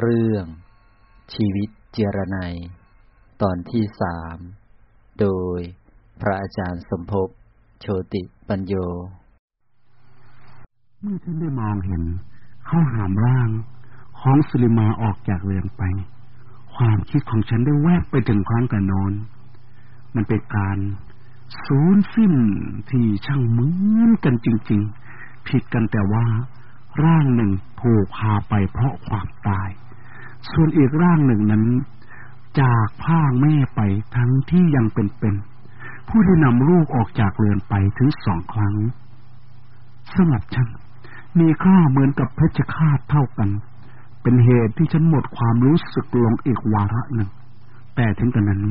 เรื่อง ชีวิตเจรไนตอนที่สามโดยพระอาจารย์สมภพโชติปัญโย เมื่อฉันได้มองเห็น เข้าหามร่างของสุลิมาออกจากเรือนไป ความคิดของฉันได้แวบไปถึงครั้งกันนอนมันเป็นการสูญสิ้นที่ช่างเหมือนกันจริง ๆ ผิดกันแต่ว่า ร่างหนึ่งถูกพาไปเพราะความตาย ส่วนอีกร่างหนึ่งนั้น จากพ่างแม่ไปทั้งที่ยังเป็นๆผู้ที่นำลูกออกจากเรือนไปถึงสองครั้งสำหรับฉัน มีค่าเหมือนกับเพชฌฆาตเท่ากัน เป็นเหตุที่ฉันหมดความรู้สึกลงอีกวาระหนึ่ง แต่ถึงกระนั้น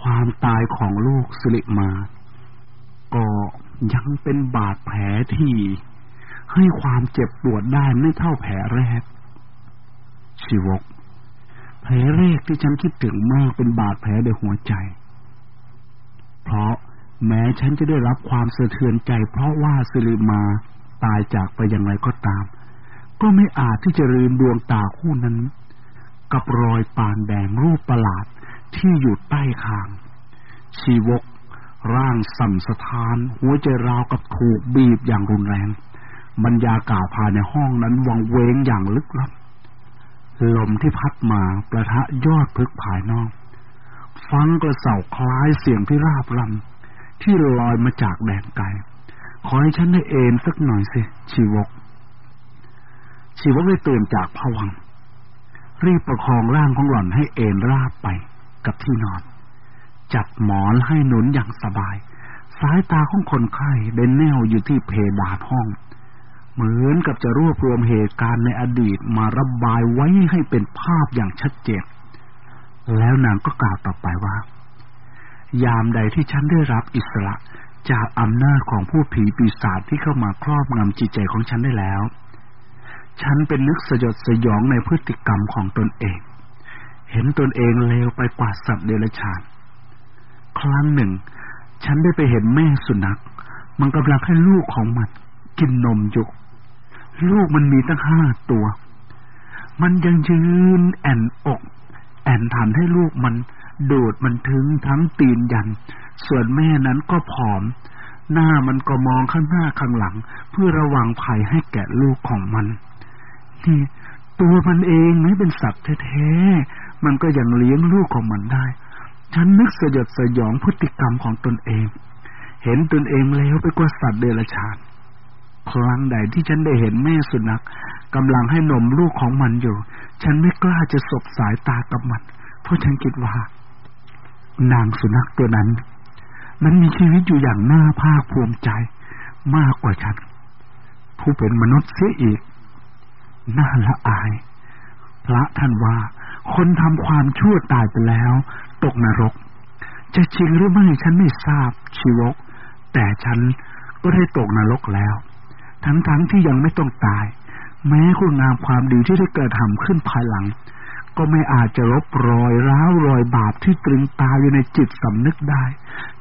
ความตายของลูกสิริมา ก็ยังเป็นบาดแผลที่ ให้ความเจ็บปวดได้ไม่เท่าแผลแรก ชีวก แผลแรกที่ฉันคิดถึงมากเป็นบาดแผลในหัวใจ เพราะแม้ฉันจะได้รับความสะเทือนใจ เพราะว่าสิริมาตายจากไปอย่างไรก็ตาม ก็ไม่อาจที่จะลืมดวงตาคู่นั้น กับรอยปานแดงรูปประหลาดที่อยู่ใต้คาง ชีวกร่างสั่นสะท้าน หัวใจราวกับถูกบีบอย่างรุนแรง บรรยากาศภายในห้องนั้นวังเวงอย่างลึกลับ ลมที่พัดมาประทะยอดพึกภายนอก ฟังกระเสาคล้ายเสียงที่ราบรำที่ลอยมาจากแดนไกล ขอให้ฉันได้เอนสักหน่อยสิ ชีวก ชีวกได้ตื่นจากผวัง รีบประคองร่างของหล่อนให้เอนราบไปกับที่นอน จัดหมอนให้หนุนอย่างสบาย สายตาของคนไข้เด่นแนวอยู่ที่เพดานห้อง เหมือนกับจะรวบรวมเหตุการณ์ในอดีตมาระบายไว้ให้เป็นภาพอย่างชัดเจน แล้วนางก็กล่าวต่อไปว่า ยามใดที่ฉันได้รับอิสระจากอำนาจของผู้ผีปีศาจที่เข้ามาครอบงำจิตใจของฉันได้แล้ว ฉันเป็นนึกสยดสยองในพฤติกรรมของตนเอง เห็นตนเองเลวไปกว่าสัตว์เดรัจฉาน ครั้งหนึ่ง ฉันได้ไปเห็นแม่สุนัข มันกำลังให้ลูกของมันกินนมอยู่ ลูกมันมีตั้งห้าตัว มันยังยืนแอนอก แอนทันให้ลูกมันโดดมันถึงทั้งตีนยัน ส่วนแม่นั้นก็ผอม หน้ามันก็มองข้างหน้าข้างหลัง เพื่อระวังภัยให้แก่ลูกของมันนี่ตัวมันเองไม่เป็นสัตว์แท้ๆ มันก็ยังเลี้ยงลูกของมันได้ ฉันนึกสยดสยองพฤติกรรมของตนเอง เห็นตนเองแล้วไปกว่าสัตว์เดรัจฉาน ครั้งใดที่ฉันได้เห็นแม่สุนัขกำลังให้นมลูกของมันอยู่ ฉันไม่กล้าจะสบสายตากับมัน เพราะฉันคิดว่า นางสุนัขตัวนั้น มันมีชีวิตอยู่อย่างน่าภาคภูมิใจ มากกว่าฉัน ผู้เป็นมนุษย์เสียอีก น่าละอาย พระท่านว่า คนทำความชั่วตายไปแล้ว ตกนรก จะจริงหรือไม่ฉันไม่ทราบชีวก แต่ฉันก็ได้ตกนรกแล้ว ทั้งๆทที่ยังไม่ต้องตาย แม้คุณงามความดีที่ได้เกิดทำขึ้นภายหลัง ก็ไม่อาจจะลบรอยร้าวรอยบาปที่ตรึงตาอยู่ในจิตสำนึกได้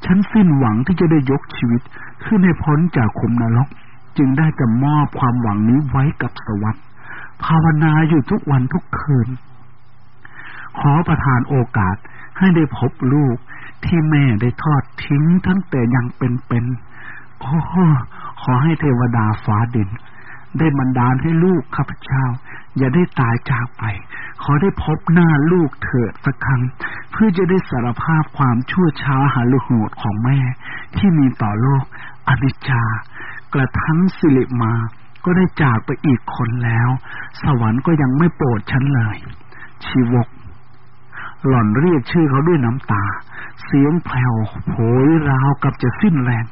ฉันสิ้นหวังที่จะได้ยกชีวิต ขึ้นให้พ้นจากขุมนรก จึงได้แต่มอบความหวังนี้ไว้กับสวรรค์ภาวนาอยู่ทุกวันทุกคืน ขอประทานโอกาสให้ได้พบลูกที่แม่ได้ทอดทิ้งทั้งแต่ยังเป็นๆโอ้ ขอให้เทวดาฟ้าดิน ได้บันดาลให้ลูกข้าพเจ้า อย่าได้ตายจากไป ขอได้พบหน้าลูกเถิดสักครั้ง เพื่อจะได้สารภาพความชั่วช้าหาลุโหดของแม่ ที่มีต่อโลกอนิจจา กระทั่งสิริมาก็ได้จากไปอีกคนแล้ว สวรรค์ก็ยังไม่โปรดฉันเลย ชีวก หล่อนเรียกชื่อเขาด้วยน้ำตา เสียงแผ่วโผยราวกับจะสิ้นแรง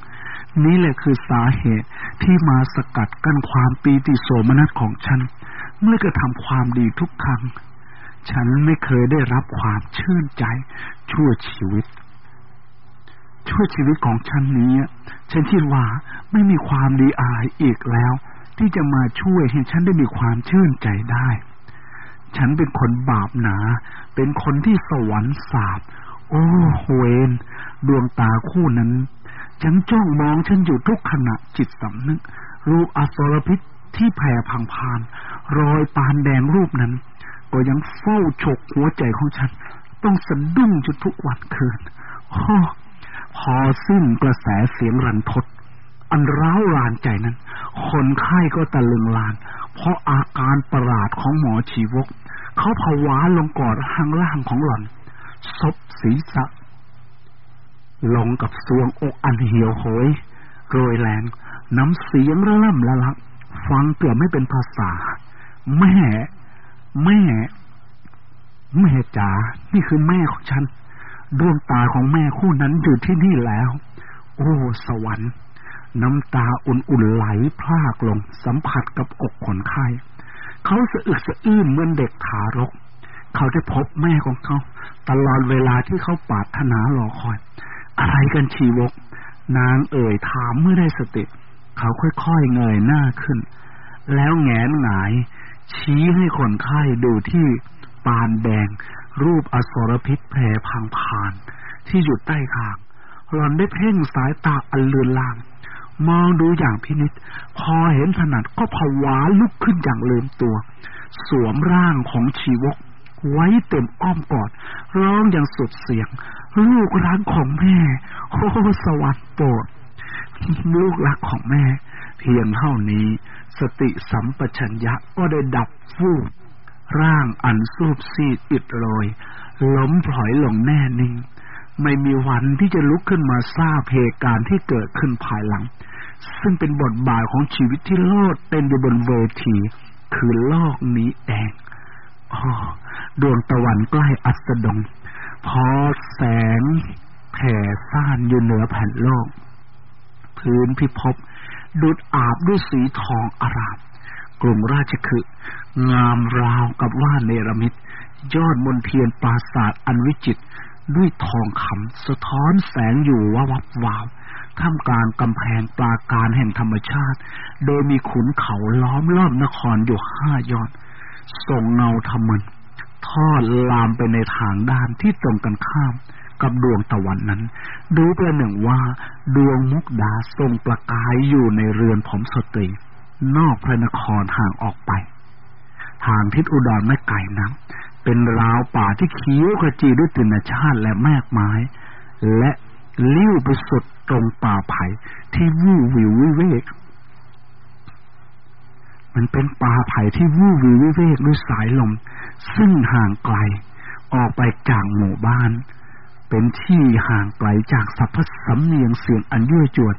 นี่แหละคือสาเหตุที่มาสกัดกั้นความปีติโสมนัสของฉัน เมื่อกระทำความดีทุกครั้ง ฉันไม่เคยได้รับความชื่นใจชั่วชีวิต ชั่วชีวิตของฉันนี้ฉันคิดว่าไม่มีความดีอะไรอีกแล้ว ที่จะมาช่วยให้ฉันได้มีความชื่นใจได้ ฉันเป็นคนบาปหนา เป็นคนที่สวรรค์สาบโอ้เวนดวงตาคู่นั้น ฉันจ้องมองฉันอยู่ทุกขณะจิตสำนึก รูปอสรพิษที่แผ่พังพาน รอยปานแดงรูปนั้น ก็ยังเฝ้าฉกหัวใจของฉัน ต้องสะดุ้งจุดทุกวันคืนพอสิ้นกระแสเสียงรันทด อันร้าวรานใจนั้น คนไข้ก็ตะลึงลาน เพราะอาการประหลาดของหมอชีวก เขาผวาลงกอดห้างล่างของหล่อนซบศีรษะ ลงกับสวงอกอันเหี่ยวโหยโรยแรงน้ำเสียงระล่ำละลัก ฟังเกือบไม่เป็นภาษา แม่ แม่ แม่จ๋านี่คือแม่ของฉัน ดวงตาของแม่คู่นั้นอยู่ที่นี่แล้ว โอ้ สวรรค์ น้ำตาอุ่นๆไหลพลากลง สัมผัสกับอกคนไข้เขาสะอึกสะอื้นเหมือนเด็กทารก เขาได้พบแม่ของเขา ตลอดเวลาที่เขาปาถนารอคอย อะไรกันชีวก นางเอ่ยถามเมื่อได้สติ เขาค่อยๆเงยหน้าขึ้น แล้วแงนหงาย ชี้ให้คนไข้ดูที่ปานแดง รูปอสรพิษแผ่พังผ่าน ที่อยู่ใต้คางหลอนได้เพ่งสายตาอันเลือนลาง มองดูอย่างพินิษพอเห็นถนัดก็ผวาลุกขึ้นอย่างลืมตัว สวมร่างของชีวกไว้เต็มอ้อมกอด ร้องอย่างสุดเสียง ลูกรักของแม่โอ้สวัสดิ์โปรดลูกรักของแม่ เพียงเท่านี้ สติสัมปชัญญะก็ได้ดับฟูบร่างอันสูบซีดอิดโรยล้มพลอยลงแน่นิ่ง ไม่มีวันที่จะลุกขึ้นมาทราบเหตุการณ์ที่เกิดขึ้นภายหลัง ซึ่งเป็นบทบาทของชีวิตที่โลดเต้นอยู่บนเวที คือโลกนี้เองอดวงตะวันใกล้อัสดง พอแสงแผ่ซ่านอยู่เหนือแผ่นโลก พื้นพิภพดุดอาบด้วยสีทองอารามกรุงราชคืองามราวกับว่าเนรมิตยอดมนเทียนปราสาทอันวิจิตด้วยทองคำสะท้อนแสงอยู่ว่าวับวาวท่ามกลางกำแพงปราการแห่งธรรมชาติ โดยมีขุนเขาล้อมรอบนครอยู่ห้ายอดส่งเงาทำมัน ทอดลามไปในทางด้านที่ตรงกันข้ามกับดวงตะวันนั้น ดูประหนึ่งว่า ดวงมุกดาทรงประกายอยู่ในเรือนผมสตรี นอกพระนครห่างออกไป ทางทิศอุดรไม่ไกลนักเป็นราวป่าที่เขียวขจีด้วยตินชาติและแมกไม้ และลิ้วไปสุดตรงป่าไผ่ที่วู่วิววิเวก มันเป็นป่าไผ่ที่วู่วิววิเวกด้วยสายลม ซึ่งห่างไกล ออกไปจากหมู่บ้าน เป็นที่ห่างไกลจากสัพพสำเนียงเสียงอันยั่วจวด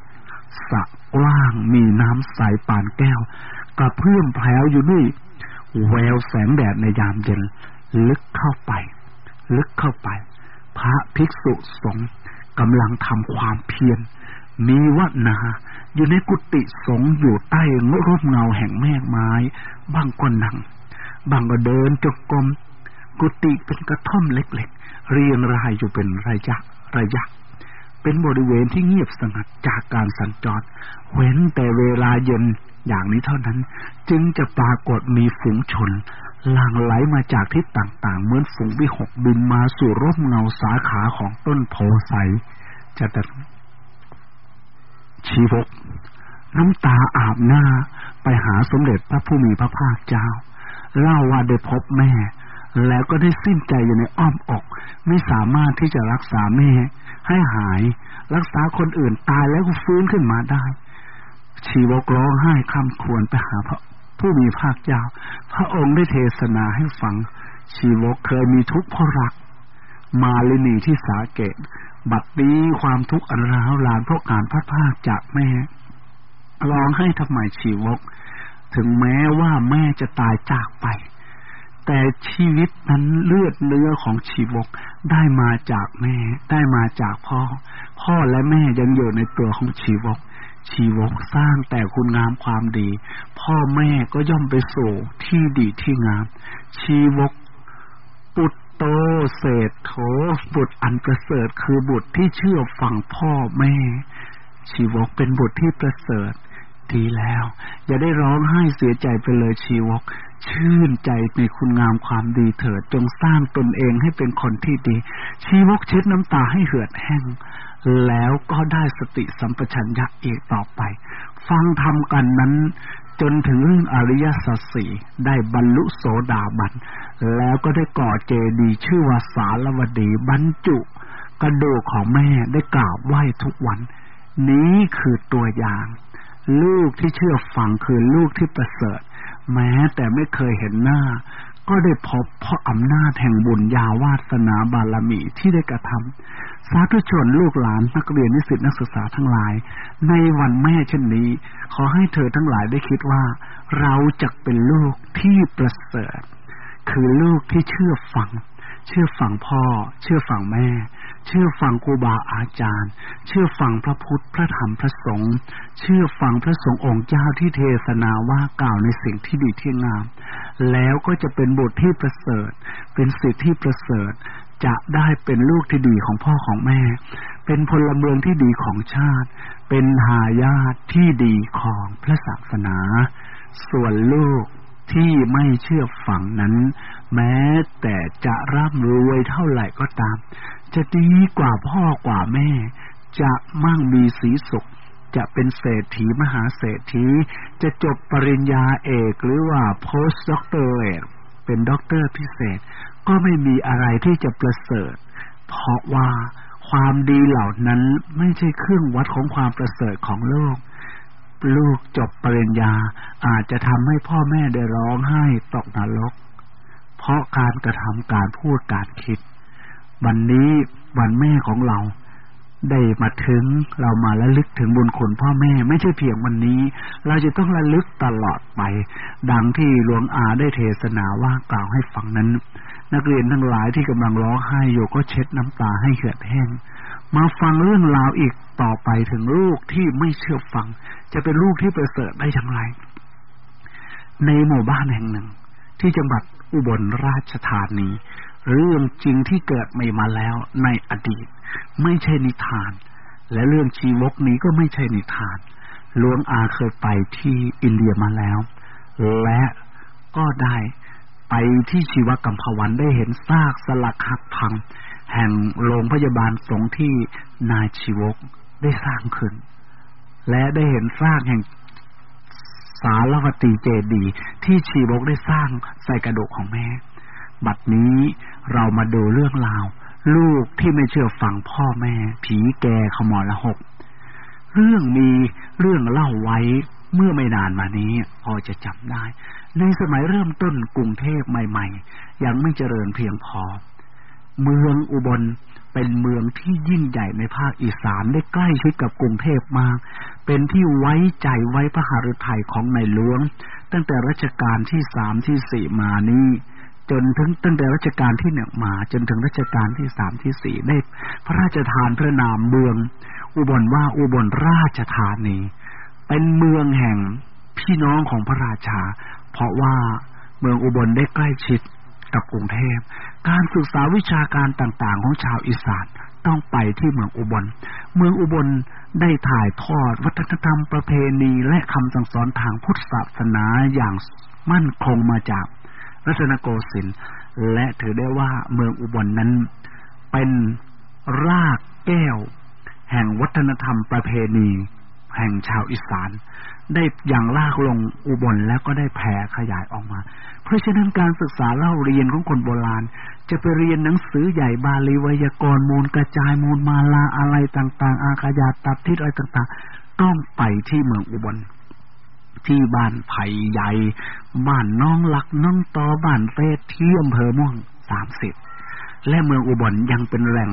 สะกว้างมีน้ำใสปานแก้ว กระเพื่อมแผวอยู่ด้วยแววแสงแดดในยามเย็น ลึกเข้าไป ลึกเข้าไป พระภิกษุสงฆ์กำลังทำความเพียร มีวนาอยู่ในกุฏิสงอยู่ใต้ร่มเงาแห่งแมกไม้ บางก็นั่ง บางก็เดินจกกรมกุฏิเป็นกระท่อมเล็กๆ เรียงรายอยู่เป็นระยะระยะ เป็นบริเวณที่เงียบสงัดจากการสัญจร เว้นแต่เวลาเย็นอย่างนี้เท่านั้น จึงจะปรากฏมีฝูงชนหลั่งไหลมาจากทิศต่างๆ เหมือนฝูงวิหกบินมาสู่ร่มเงาสาขาของต้นโพไซจะตัด ชีวก น้ำตาอาบหน้าไปหาสมเด็จพระผู้มีพระภาคเจ้า เล่าว่าได้พบแม่ แล้วก็ได้สิ้นใจอยู่ในอ้อมอก ไม่สามารถที่จะรักษาแม่ ให้หาย รักษาคนอื่นตายแล้วก็ฟื้นขึ้นมาได้ ชีวกร้องไห้คำควรไปหาพระผู้มีภาคเจ้า พระองค์ได้เทศนาให้ฟัง ชีวกเคยมีทุกข์เพราะรัก มาลินีที่สาเกต บัดนี้ความทุกข์อันร้าวรานเพราะการพัดพากจากแม่ร้องให้ทำไมชีวก ถึงแม้ว่าแม่จะตายจากไป แต่ชีวิตนั้นเลือดเนื้อของชีวกได้มาจากแม่ ได้มาจากพ่อ พ่อและแม่ยังอยู่ในตัวของชีวก ชีวกสร้างแต่คุณงามความดี พ่อแม่ก็ย่อมไปสู่ที่ดีที่งาม ชีวก โตเศษโถบุตรอันประเสริฐคือบุตรที่เชื่อฟังพ่อแม่ ชีวกเป็นบุตรที่ประเสริฐดีแล้ว อย่าได้ร้องไห้เสียใจไปเลยชีวก ชื่นใจในคุณงามความดีเถิดจงสร้างตนเองให้เป็นคนที่ดี ชีวกเช็ดน้ำตาให้เหือดแห้งแล้วก็ได้สติสัมปชัญญะเอกต่อไป ฟังทำกันนั้น จนถึงเรื่องอริยสัจสี่ได้บรรลุโสดาบัน แล้วก็ได้ก่อเจดีย์ชื่อว่าสารวดีบรรจุ กระดูกของแม่ได้กราบไหว้ทุกวัน นี้คือตัวอย่าง ลูกที่เชื่อฟังคือลูกที่ประเสริฐ แม้แต่ไม่เคยเห็นหน้า ก็ได้พบเพราะอำนาจแห่งบุญญาวาสนาบารมีที่ได้กระทำสาธุชนลูกหลานนักเรียนนิสิตนักศึกษาทั้งหลาย ในวันแม่เช่นนี้ ขอให้เธอทั้งหลายได้คิดว่า เราจะเป็นลูกที่ประเสริฐ คือลูกที่เชื่อฟัง เชื่อฟังพ่อ เชื่อฟังแม่ เชื่อฟังครูบาอาจารย์ เชื่อฟังพระพุทธพระธรรมพระสงฆ์เชื่อฟังพระสงฆ์องค์เจ้าที่เทศนาว่ากล่าวในสิ่งที่ดีที่งาม แล้วก็จะเป็นบุตรที่ประเสริฐ เป็นสิทธิที่ประเสริฐ จะได้เป็นลูกที่ดีของพ่อของแม่ เป็นพลเมืองที่ดีของชาติ เป็นหายาทที่ดีของพระศาสนา ส่วนลูก ที่ไม่เชื่อฟังนั้น แม้แต่จะร่ำรวยเท่าไหร่ก็ตาม จะดีกว่าพ่อกว่าแม่ จะมั่งมีสีสุข จะเป็นเศรษฐีมหาเศรษฐี จะจบปริญญาเอกหรือว่า post doctorate เป็นด็อกเตอร์พิเศษ ก็ไม่มีอะไรที่จะประเสริฐ เพราะว่าความดีเหล่านั้นไม่ใช่เครื่องวัดของความประเสริฐของโลก ลูกจบปริญญาอาจจะทำให้พ่อแม่ได้ร้องไห้ตกนรก เพราะการกระทำการพูดการคิด วันนี้วันแม่ของเรา ได้มาถึงเรามาระลึกถึงบุญคุณพ่อแม่ไม่ใช่เพียงวันนี้ เราจะต้องระลึกตลอดไป ดังที่หลวงอาได้เทศนาว่ากล่าวให้ฟังนั้น นักเรียนทั้งหลายที่กำลังร้องไห้อยู่ก็เช็ดน้ำตาให้เหือดแห้ง มาฟังเรื่องราวอีกต่อไปถึงลูกที่ไม่เชื่อฟัง จะเป็นลูกที่ประเสริฐได้อย่างไร ในหมู่บ้านแห่งหนึ่ง ที่จังหวัดอุบลราชธานีเรื่องจริงที่เกิดไม่มาแล้วในอดีต ไม่ใช่นิทาน และเรื่องชีวกนี้ก็ไม่ใช่นิทานหลวงอาเคยไปที่อินเดียมาแล้ว และก็ได้ไปที่ชีวกัมพวันได้เห็นซากสลักหักพัง แห่งโรงพยาบาลสงฆ์ที่นายชีวกได้สร้างขึ้น และได้เห็นซากแห่งสารวตีเจดีที่ชีวกได้สร้างใส่กระดูกของแม่ บัดนี้เรามาดูเรื่องราว ลูกที่ไม่เชื่อฟังพ่อแม่ ผีแกขมอละหก เรื่องมีเรื่องเล่าไว้เมื่อไม่นานมานี้ พอจะจำได้ ในสมัยเริ่มต้นกรุงเทพใหม่ ๆ ยังไม่เจริญเพียงพอ เมืองอุบลเป็นเมืองที่ยิ่งใหญ่ในภาคอีสานได้ใกล้ชิดกับกรุงเทพมาก เป็นที่ไว้ใจไว้พระหฤทัยของในหลวง ตั้งแต่รัชกาลที่สามที่สี่มานี้จนถึงตั้งแต่รัชกาลที่หนึ่งมา จนถึงรัชกาลที่สามที่สี่ได้ พระราชทานพระนามเมือง อุบลว่าอุบลราชธานี เป็นเมืองแห่งพี่น้องของพระราชา เพราะว่าเมืองอุบลได้ใกล้ชิดกับกรุงเทพ การศึกษาวิชาการต่างๆ ของชาวอีสานต้องไปที่เมืองอุบล เมืองอุบลได้ถ่ายทอดวัฒนธรรมประเพณีและคำสั่งสอนทางพุทธศาสนาอย่างมั่นคงมาจากรัตนโกสินทร์และถือได้ว่าเมืองอุบลนนั้น เป็นรากแก้ว แห่งวัฒนธรรมประเพณี แห่งชาวอีสาน ได้อย่างลากลงอุบลแล้วก็ได้แผ่ขยายออกมา เพราะฉะนั้นการศึกษาเล่าเรียนของคนโบราณ จะไปเรียนหนังสือใหญ่บาลีไวยากรณ์มูลกระจายมูลมาลาอะไรต่าง ๆ อาขยาตัดทิศอะไรต่าง ๆ ต้องไปที่เมืองอุบลที่บ้านไผ่ใหญ่ บ้านน้องหลักน้องตอบ้านเฟสที่อำเภอม่วงสามสิบและเมืองอุบลยังเป็นแหล่ง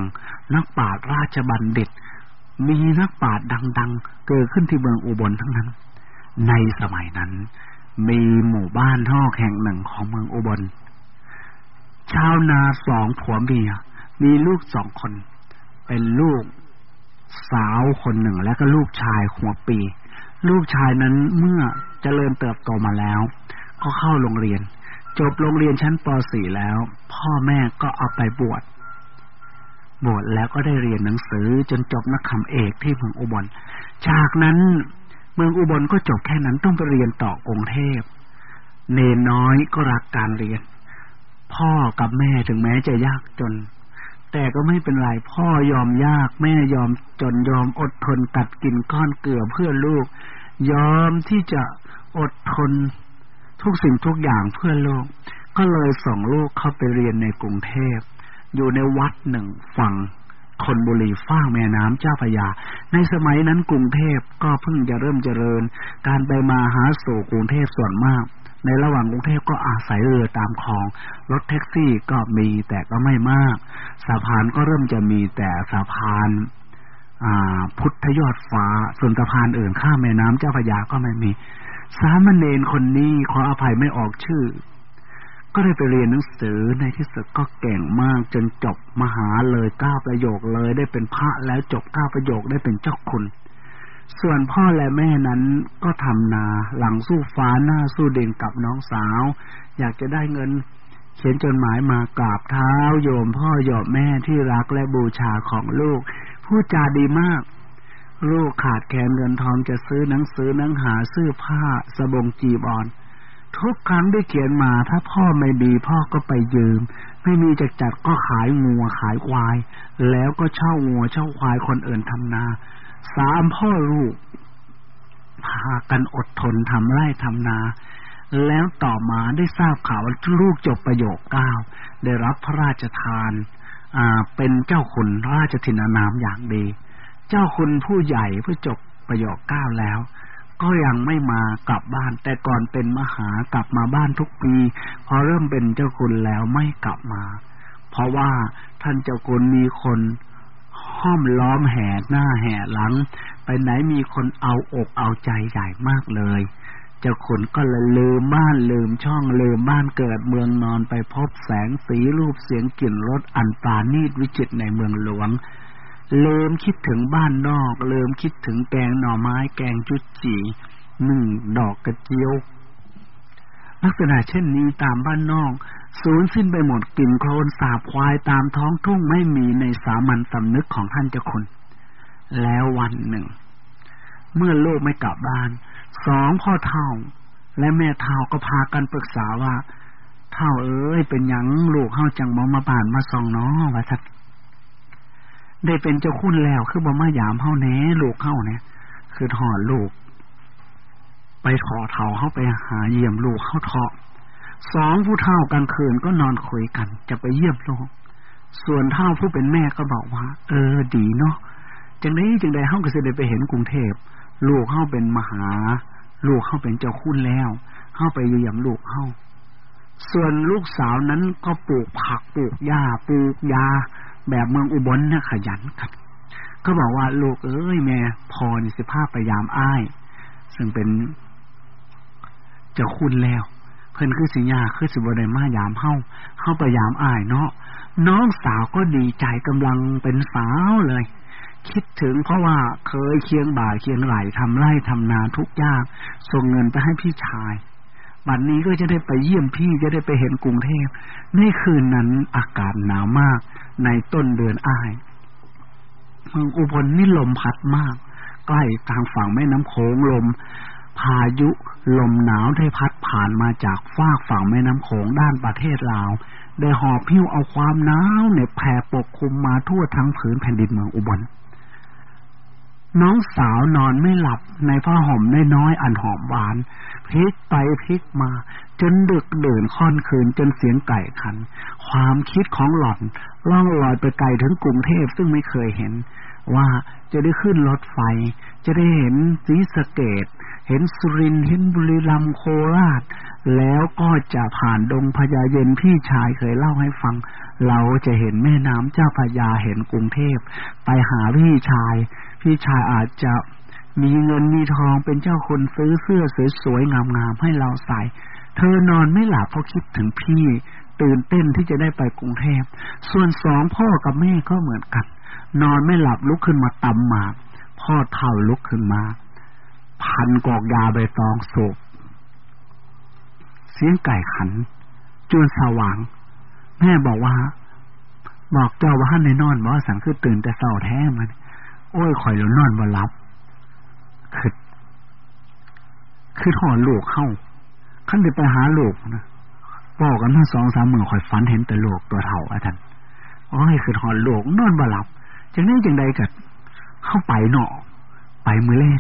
นักปราชญ์ราชบัณฑิต มีนักปราชญ์ดัง ๆ เกิดขึ้นที่เมืองอุบลทั้งนั้น ในสมัยนั้น มีหมู่บ้านทอกแห่งหนึ่งของเมืองอุบล ชาวนาสองผัวเมียมีลูกสองคน เป็นลูกสาวคนหนึ่งและก็ลูกชายหัวปี ลูกชายนั้นเมื่อเจริญเติบโตมาแล้ว ก็เข้าโรงเรียน จบโรงเรียนชั้นป .4 แล้ว พ่อแม่ก็เอาไปบวช บวชแล้วก็ได้เรียนหนังสือจนจบนักคำเอกที่เมืองอุบล จากนั้นเมืองอุบลก็จบแค่นั้นต้องไปเรียนต่อกรุงเทพ เนน้อยก็รักการเรียน พ่อกับแม่ถึงแม้จะยากจน แต่ก็ไม่เป็นไรพ่อยอมยาก แม่ยอมจนยอมอดทนกัดกินก้อนเกลือเพื่อลูก ยอมที่จะอดทนทุกสิ่งทุกอย่างเพื่อโลกก็เลยส่งลูกเข้าไปเรียนในกรุงเทพ อยู่ในวัดหนึ่งฝั่งทนบุรีฟ้าแม่น้ำเจ้าพยา ในสมัยนั้นกรุงเทพก็เพิ่งจะเริ่มเจริญ การไปมาหาสู่กรุงเทพส่วนมาก ในระหว่างกรุงเทพก็อาศัยเรือตามคลอง รถแท็กซี่ก็มีแต่ก็ไม่มาก สะพานก็เริ่มจะมีแต่สะพานพุทธยอดฟ้า ส่วนสะพานอื่นข้ามแม่น้ำเจ้าพยาก็ไม่มี สามเณรคนนี้ขออภัยไม่ออกชื่อ ก็ได้ไปเรียนหนังสือในที่สุดก็เก่งมากจนจบมหาเลยเก้าประโยคเลยได้เป็นพระแล้วจบเก้าประโยคได้เป็นเจ้าคุณ ส่วนพ่อและแม่นั้นก็ทำนาหลังสู้ฟ้าหน้าสู้เด่นกับน้องสาว อยากจะได้เงิน เขียนจดหมายมากราบเท้า โยมพ่อโยมแม่ที่รักและบูชาของลูกพูดจาดีมากลูกขาดแคลนเงินทองจะซื้อหนังสือหนังหาซื้อผ้าสบงจีบอน ทุกครั้งได้เขียนมา ถ้าพ่อไม่ดีพ่อก็ไปยืม ไม่มีจะจัดก็ขายงัวขายควาย แล้วก็เช่างัวเช่าควายคนอื่นทำนา สามพ่อลูก พากันอดทนทำไร่ทำนา แล้วต่อมาได้ทราบข่าวว่าลูกจบประโยคเก้าได้รับพระราชทาน อ่า เป็นเจ้าคุณราชธินานามอย่างดี เจ้าคุณผู้ใหญ่ผู้จบประโยคเก้าแล้ว ก็ยังไม่มากลับบ้าน แต่ก่อนเป็นมหากลับมาบ้านทุกปี พอเริ่มเป็นเจ้าคุณแล้วไม่กลับมา เพราะว่าท่านเจ้าคุณมีคนห้อมล้อมแห่หน้าแห่หลัง ไปไหนมีคนเอาอกเอาใจใหญ่มากเลย เจ้าขุนก็เลยลืมบ้านลืมช่องลืมบ้านเกิดเมืองนอนไปพบแสงสีรูปเสียงกลิ่นรสอันปราณีตวิจิตในเมืองหลวง ลืมคิดถึงบ้านนอก ลืมคิดถึงแกงหน่อไม้ แกงจุดจีหนึ่งดอกกระเจียว ลักษณะเช่นนี้ตามบ้านนอก สูญสิ้นไปหมดกลิ่นโคลนสาบควายตามท้องทุ่งไม่มีในสามัญสำนึกของท่านเจ้าคุณ แล้ววันหนึ่ง เมื่อลูกไม่กลับบ้าน สองพ่อเท่า และแม่เท่าก็พากันปรึกษาว่า เท่าเอ้ยเป็นยังลูกเข้าจังมองมาบานมาส่องน้อว่าสัก ได้เป็นเจ้าคุณแล้ว คือบ่มายามเข้าแน่ลูกเข้าเนี่ยคือถอดลูก ไปถอเท่าเข้าไปหาเยี่ยมลูกเข้าเถาะสองผู้เท่ากลางคืนก็นอนคุยกัน จะไปเยี่ยมลูกส่วนเท่าผู้เป็นแม่ก็บอกว่า เออดีเนาะจังได้จังได้เข้าก็จะได้ไปเห็นกรุงเทพลูกเข้าเป็นมหา ลูกเข้าเป็นเจ้าคุณแล้วเข้าไปเยี่ยมลูกเข้าส่วนลูกสาวนั้นก็ปลูกผักปลูกหญ้าปลูกยา แบบเมืองอุบลนะขยันครับก็บอกว่าลูกเอ้ยแม่พอในสิภาพพยายามอ้าย ซึ่งเป็นเจ้าคุณแล้ว เพิ่นคือสิญญาคือสิบไดมายามเฮาเฮาพยายามอ้ายเนาะน้องสาวก็ดีใจกำลังเป็นสาวเลย คิดถึงเพราะว่าเคยเคียงบ่าเคียงไหลทำไร่ทำนาทุกยางส่งเงินไปให้พี่ชายบัดนนี้ก็จะได้ไปเยี่ยมพี่จะได้ไปเห็นกรุงเทพในคืนนั้นอากาศหนาวมาก ในต้นเดือนอ้ายเมืองอุบลนี่ลมพัดมาก ใกล้ทางฝั่งแม่น้ำโขงลม พายุลมหนาวได้พัดผ่านมาจากฟากฝั่งแม่น้ำโขงด้านประเทศลาวได้หอบพิ้วเอาความหนาวเนี่ยแผ่ปกคลุมมาทั่วทั้งผืนแผ่นดินเมืองอุบล น้องสาวนอนไม่หลับในผ้าห่มน้อยอันหอมหวานพลิกไปพลิกมา จนดึกเดินค่อนคืนจนเสียงไก่ขัน ความคิดของหล่อนล่องลอยไปไกลถึงกรุงเทพซึ่งไม่เคยเห็น ว่าจะได้ขึ้นรถไฟ จะได้เห็นสีสเกต เห็นสุรินเห็นบุรีรัมโคราช แล้วก็จะผ่านดงพญาเย็นพี่ชายเคยเล่าให้ฟัง เราจะเห็นแม่น้ำเจ้าพญาเห็นกรุงเทพ ไปหาพี่ชาย พี่ชายอาจจะมีเงินมีทองเป็นเจ้าคนซื้อเสื้อสวยๆงามๆให้เราใส่ เธอนอนไม่หลับเพราะคิดถึงพี่ ตื่นเต้นที่จะได้ไปกรุงเทพส่วนสองพ่อกับแม่ก็เหมือนกัน นอนไม่หลับลุกขึ้นมาตำหมาก พ่อเท่าลุกขึ้นมา พันกอกยาใบตองโศกเสียงไก่ขันจนสว่าง แม่บอกว่า บอกเจ้าว่าท่นในนอนว่าสังคือตื่นแต่เศร้าแท้มัน โอ้ยข่อยแล้วนอนบ่หลับคือคือถอนลูกเข้าขั้นไปไปหาลูกนะบอกกันทั้งสองสามมื่นข่อยฝันเห็นแต่ลูกตัวเท่าอาจารย์โอ้ยคือถอนลูกนอนบ่หลับจังนี้จังใดกัดเข้าไปเนาะไปมือเล่น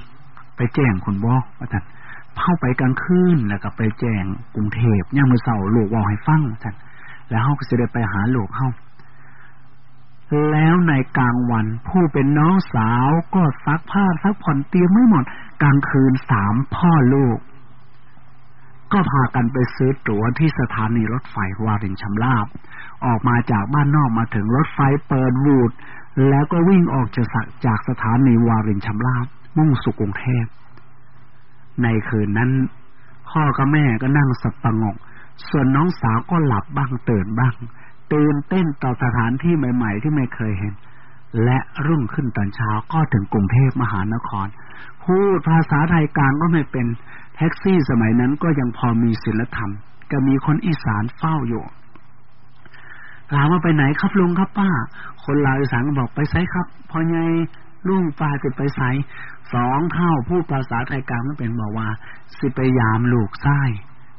ไปแจ้งคนบอกอาจารย์เข้าไปกลางคืนแล้วก็ไปแจ้งกรุงเทพย่างมือเสาลูกว่าให้ฟังท่านแล้วเฮาก็จะได้ไปหาลูกเฮา แล้วในกลางวัน ผู้เป็นน้องสาวก็ซักผ้าซักผ่อนเตรียมไม่หมด กลางคืนสามพ่อลูก ก็พากันไปซื้อตั๋วที่สถานีรถไฟวารินชำราบ ออกมาจากบ้านนอกมาถึงรถไฟเปิดวูดแล้วก็วิ่งออกจากจากสถานีวารินชำราบ มุ่งสู่กรุงเทพในคืนนั้น พ่อกับแม่ก็นั่งสับประงก ส่วนน้องสาวก็หลับบ้างตื่นบ้าง ตื่นเต้นต่อสถานที่ใหม่ ๆ ที่ไม่เคยเห็น และรุ่งขึ้นตอนเช้าก็ถึงกรุงเทพมหานคร พูดภาษาไทยกลางก็ไม่เป็นแท็กซี่สมัยนั้นก็ยังพอมีศีลธรรมก็มีคนอีสานเฝ้าอยู่ถามว่าไปไหนครับลุงครับป้า คนลาวอีสานก็บอกไปไซครับพอไงลุงป้าจะไปไซสองเท่าพูดภาษาไทยกลางไม่เป็นบอกว่า สิไปยามลูกไส้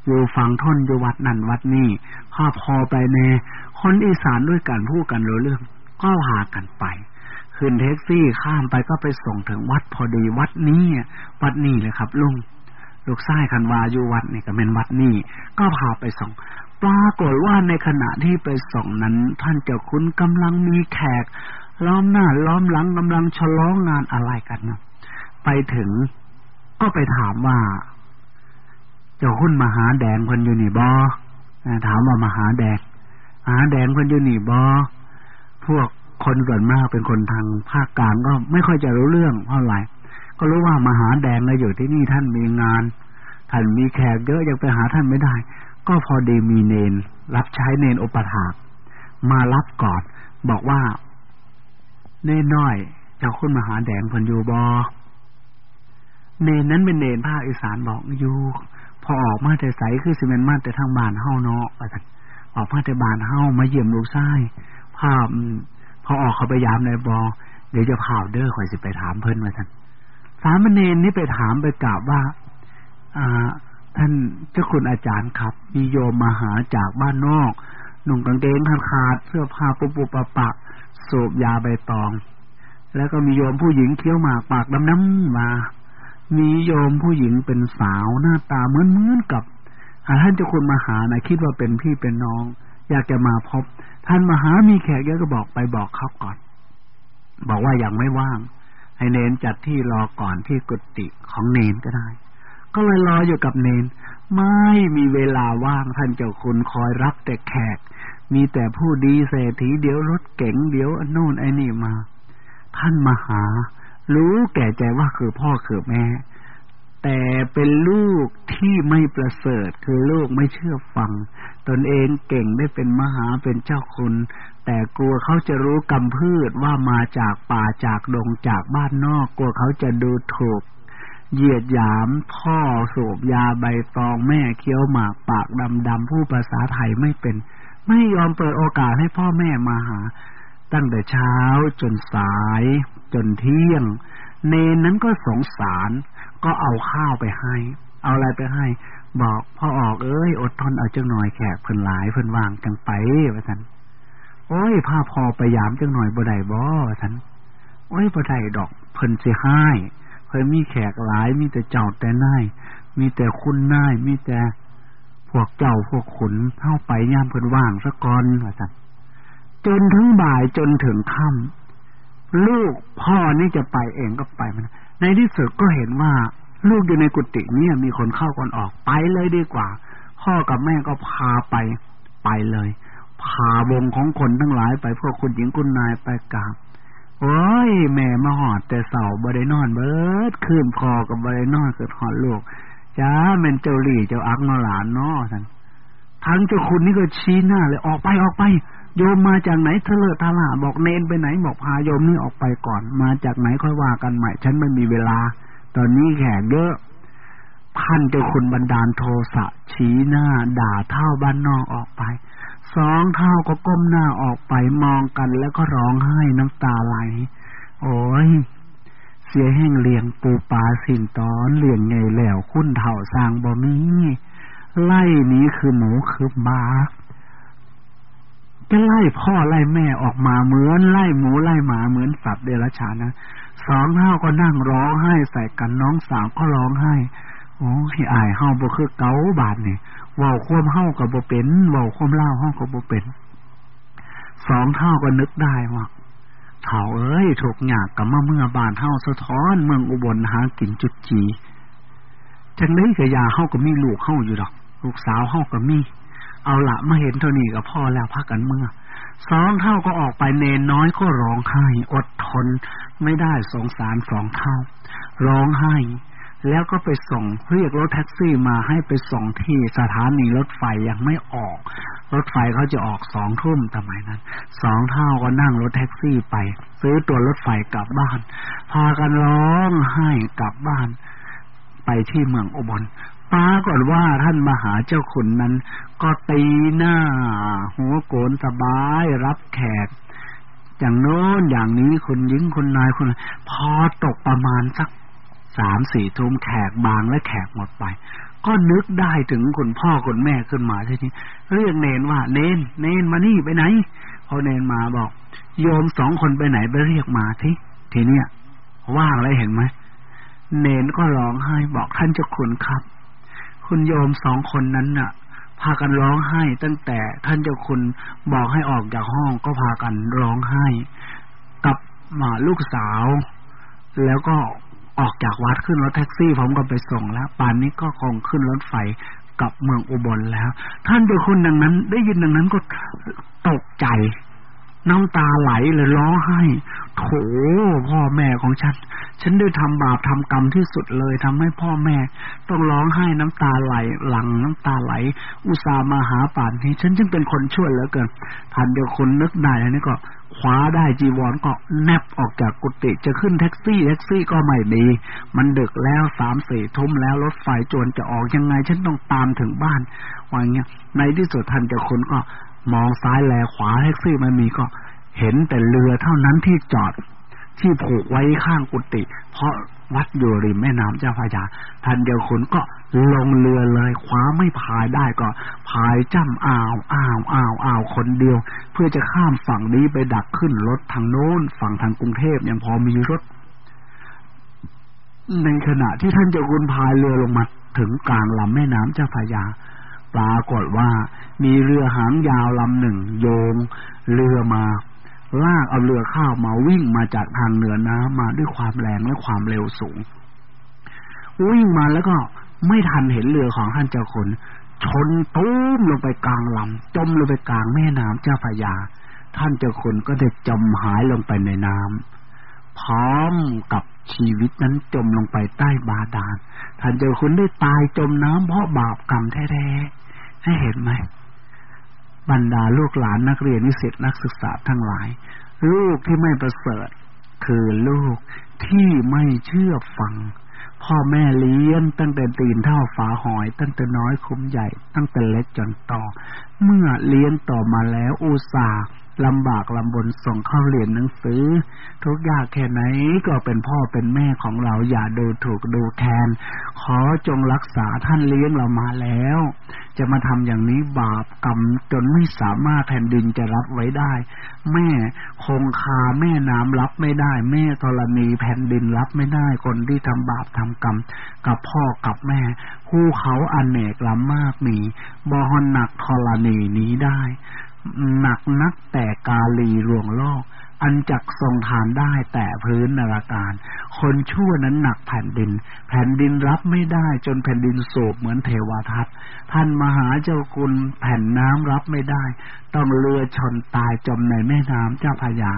อยู่ฟังทนอยู่วัดนั่นวัดนี่พ่อพอไปเน คนอีสานด้วยกันพูดกันรู้เรื่องก็พากันไปขึ้นแท็กซี่ข้ามไปก็ไปส่งถึงวัดพอดีวัดนี้วัดนี้เลยครับลุงลูกไส้คันวาอยู่วัดนี่ก็เป็นวัดนี้ก็พาไปส่ง ปรากฏว่าในขณะที่ไปส่งนั้น ท่านเจ้าคุณกำลังมีแขก ล้อมหน้าล้อมหลังกำลังฉลองงานอะไรกันนะไปถึงก็ไปถามว่า เจ้าคุณมหาแดงคนอยู่นี่บอถามว่ามหาแดงาแดงคนอยู่นี่บอพวกคนส่วนมากเป็นคนทางภาคกลางก็ไม่ค่อยจะรู้เรื่องเท่าไหร่ก็รู้ว่ามหาแดงมาอยู่ที่นี่ท่านมีงาน ท่านมีแขกเยอะยังไปหาท่านไม่ได้ ก็พอดีมีเนน รับใช้เนนอุปถากมารับก่อนบอกว่าเนนน้อยเจ้าคุณมหาแดงคนยูบอเนนนั้นเป็นเนนภาคอีสานบอกอยู่พอออกมาแต่ใสคือสิเมนมาแต่ทางบ้านเฮาเนาะอาจารย์ ออกมาแต่บานเฮามาเยี่ยมลูกชายภาพพอออกเขาไปยามในบอเดี๋ยวจะพาวเด้อคอยสิไปถามเพิ่นว่าท่านสามเณรนี่ไปถามไปกราบว่า อ่า ท่านเจ้าคุณอาจารย์ครับ มีโยมมาหาจากบ้านนอกหนุ่มกางเกงขาดขาดเสื้อผ้าปุบปุบปะปะสูบยาใบตอง แล้วก็มีโยมผู้หญิงเคี้ยวหมากปากดำน้ำมา มีโยมผู้หญิงเป็นสาวหน้าตาเหมือนเหมือนกับ ท่านเจ้าคุณมาหานะคิดว่าเป็นพี่เป็นน้อง อยากจะมาพบ ท่านมาหามีแขกเยอะก็บอกไปบอกเขาก่อน บอกว่ายังไม่ว่าง ให้เนนจัดที่รอก่อนที่กุฏิของเนนก็ได้ ก็เลยรออยู่กับเนน ไม่มีเวลาว่างท่านเจ้าคุณคอยรับแต่แขก มีแต่ผู้ดีเศรษฐีเดี๋ยวรถเก๋งเดี๋ยวโน่นไอ้นี่มา ท่านมาหา รู้แก่ใจว่าคือพ่อคือแม่ แต่เป็นลูกที่ไม่ประเสริฐคือลูกไม่เชื่อฟัง ตนเองเก่งได้เป็นมหาเป็นเจ้าคุณ แต่กลัวเขาจะรู้กำพืชว่ามาจากป่าจากดงจากบ้านนอก กลัวเขาจะดูถูก เหยียดหยาม พ่อสูบยาใบตองแม่เคี้ยวหมากปากดำดำผู้ภาษาไทยไม่เป็น ไม่ยอมเปิดโอกาสให้พ่อแม่มาหา ตั้งแต่เช้าจนสาย จนเที่ยง เนนนั้นก็สงสาร ก็เอาข้าวไปให้ เอาอะไรไปให้ บอกพ่อออกเอ้ยอดทนเอาจังหน่อยแขกเพิ่นหลายเพิ่นวางจังไปว่าท่านโอ้ยผ้าพอไปยามจังหน่อยบ่ได้บ่ท่านโอ้ยบ่ได้ดอก เพิ่นสิให้เพิ่นมีแขกหลาย มีแต่เจ้าแต่นายมีแต่คุณนายมีแต่พวกเจ้าพวกขุนเข้าไปย่ามเพิ่นว่างซะก่อนว่าท่านจนถึงบ่ายจนถึงค่ำลูกพ่อนี่จะไปเองก็ไปมัน ในที่สุดก็เห็นว่าลูกอยู่ในกุฏิเนี่ยมีคนเข้าคนออกไปเลยดีกว่า พ่อกับแม่ก็พาไปไปเลย พาวงของคนทั้งหลายไปพวกคุณหญิงคุณนายไปกราบโอ้ย แม่มาหอดแต่เสาบริดนอนเบิดคืนพอกับบริดนอนเกิดหอดลูกจ้าเป็นเจ้าหลี่เจ้าอักนอหลานนาะท่านทั้งเจ้าคุณนี่ก็ชี้หน้าเลยออกไปออกไป โยมมาจากไหนเทเลอทาลาบอกเนนไปไหนบอกพาโยมนี่ออกไปก่อน มาจากไหนค่อยว่ากันใหม่ ฉันไม่มีเวลา ตอนนี้แขกเยอะท่านเจ้าคุณบันดาลโทสะชี้หน้า ด่าเท่าบ้านนอกออกไปสองเท่าก็ก้มหน้าออกไปมองกันแล้วก็ร้องไห้น้ำตาไหล โอ้ย เสียแห้งเลี้ยงปูปลาสินตอนเลี้ยงไงแล้วคุ้นเถ่าสร้างบ่มีไล่นี้คือหมูคือบา จะไล่พ่อไล่แม่ออกมาเหมือนไล่หมูไล่หมาเหมือนสัตว์เดรัจฉานนะสองเท่าก็นั่งร้องไห้ใส่กันน้องสาวก็ร้องไห้โอ้ยอายเฮาบ่คือเกาบาดนี่เว้าควมเฮาก็บ่เป็นเว้าควมเล่าเฮาก็บ่เป็นสองเท่าก็นึกได้ว่าเฒ่าเอ้ยถูกหยากกับมาเมื่อบานเฮาสะท้อน เมืองอุบลหากินจุดจีจังได๋ก็ยาเฮาก็มีลูกเฮาอยู่ดอก ลูกสาวเฮาก็มี เอาละมาเห็นเท่านี้ก็พอแล้วพักกันเมื่อสองเท่าก็ออกไปเนนน้อยก็ร้องไห้อดทน ไม่ได้สงสารสองเท่า ร้องไห้ แล้วก็ไปส่งเรียกรถแท็กซี่มาให้ไปส่งที่สถานีรถไฟยังไม่ออก รถไฟเขาจะออกสองทุ่มสมัยนั้นสองเท่าก็นั่งรถแท็กซี่ไป ซื้อตัวรถไฟกลับบ้าน พากันร้องไห้กลับบ้าน ไปที่เมืองอุบล ปรากฏว่าท่านมหาเจ้าขุนนั้น ก็ตีหน้า หัวโกนสบายรับแขก อย่างโน้นอย่างนี้คนยิงคนนายคนพอตกประมาณสักสามสี่ทุ่มแขกบางและแขกหมดไป ก็นึกได้ถึงคุณพ่อคุณแม่ขึ้นมาทีนี้เรียกเนนว่า เนน เนนมานี่ไปไหนพอเนนมาบอก โยมสองคนไปไหนไปเรียกมาทีทีเนี้ยว่างแล้วเห็นไหมเนนก็ร้องไห้บอกท่านเจ้าคุณครับ คุณโยมสองคนนั้นน่ะ พากันร้องไห้ ตั้งแต่ท่านเจ้าคุณบอกให้ออกจากห้องก็พากันร้องไห้ กับมาลูกสาว แล้วก็ออกจากวัดขึ้นรถแท็กซี่ผมก็ไปส่งแล้วป่านนี้ก็คงขึ้นรถไฟกับเมืองอุบลแล้ว ท่านเจ้าคุณดังนั้น ได้ยินดังนั้นก็ตกใจ น้ำตาไหลเลยร้องไห้โถพ่อแม่ของฉัน ฉันได้ทำบาปทำกรรมที่สุดเลยทำให้พ่อแม่ ต้องร้องไห้น้ำตาไหล หลังน้ำตาไหล อุตส่าห์มาหาป่านนี้ ฉันจึงเป็นคนช่วยเหลือเกินท่านเดียวคนนึกได้แล้วนี่ก็คว้าได้จีวรก็แนบออกจากกุฏิจะขึ้นแท็กซี่แท็กซี่ก็ไม่ดี มันดึกแล้วสามสี่ทุ่มแล้วรถไฟจวนจะออกยังไง ฉันต้องตามถึงบ้านว่างเงี้ยในที่สุดท่านเจ้าคนก็ มองซ้ายแลขวาแท็กซี่ไม่มีก็เห็นแต่เรือเท่านั้นที่จอด ที่ผูกไว้ข้างกุฏิเพราะวัดอยู่ริมแม่น้ำเจ้าพระยาท่านเดียวคนก็ลงเรือเลยคว้าไม่พายได้ก็พายจ้ำอ้าวอ้าวอ้าวอ้าวคนเดียว เพื่อจะข้ามฝั่งนี้ไปดักขึ้นรถทางโน้น ฝั่งทางกรุงเทพยังพอมีรถ ในขณะที่ท่านเจ้าคุณพายเรือลงมาถึงกลางลำแม่น้ำเจ้าพระยา ปรากฏว่า มีเรือหางยาวลำหนึ่ง โยงเรือมา ลากเอาเรือข้าวมาวิ่งมาจากทางเหนือน้ำมาด้วยความแรงและความเร็วสูง วิ่งมาแล้วก็ไม่ทันเห็นเรือของท่านเจ้าคนชนตุ้มลงไปกลางลำจมลงไปกลางแม่น้ำเจ้าพยา ท่านเจ้าคนก็ได้จมหายลงไปในน้ำพร้อมกับชีวิตนั้นจมลงไปใต้บาดาล ท่านเจ้าคุณได้ตายจมน้ำเพราะบาปกรรมแท้ๆ ให้เห็นไหมบรรดาลูกหลานนักเรียนนิสิตนักศึกษาทั้งหลาย ลูกที่ไม่ประเสริฐ คือลูกที่ไม่เชื่อฟัง พ่อแม่เลี้ยงตั้งแต่ตีนเท่าฝาหอย ตั้งแต่น้อยคุ้มใหญ่ ตั้งแต่เล็กจนโต เมื่อเลี้ยงต่อมาแล้วอุตส่าห์ลำบากลำบนส่งเข้าเรียนหนังสือ ทุกยากแค่ไหนก็เป็นพ่อเป็นแม่ของเราอย่าดูถูกดูแทนขอจงรักษาท่านเลี้ยงเรามาแล้ว จะมาทำอย่างนี้บาปกรรมจนไม่สามารถแผ่นดินจะรับไว้ได้ แม่คงคาแม่น้ำรับไม่ได้ แม่ธรณีแผ่นดินรับไม่ได้คนที่ทำบาปทำกรรม กับพ่อกับแม่ ผู้เขาอนเนกล้ำมากมีบอหหนักธรณีนี้ได้ หนักนักแต่กาลีรวงโลก อันจักทรงทานได้แต่พื้นนาราการ คนชั่วนั้นหนักแผ่นดิน แผ่นดินรับไม่ได้จนแผ่นดินโศบเหมือนเทวทัตท่านมหาเจ้าคุณแผ่นน้ำรับไม่ได้ ต้องเรือชนตายจมในแม่น้ำเจ้าพยา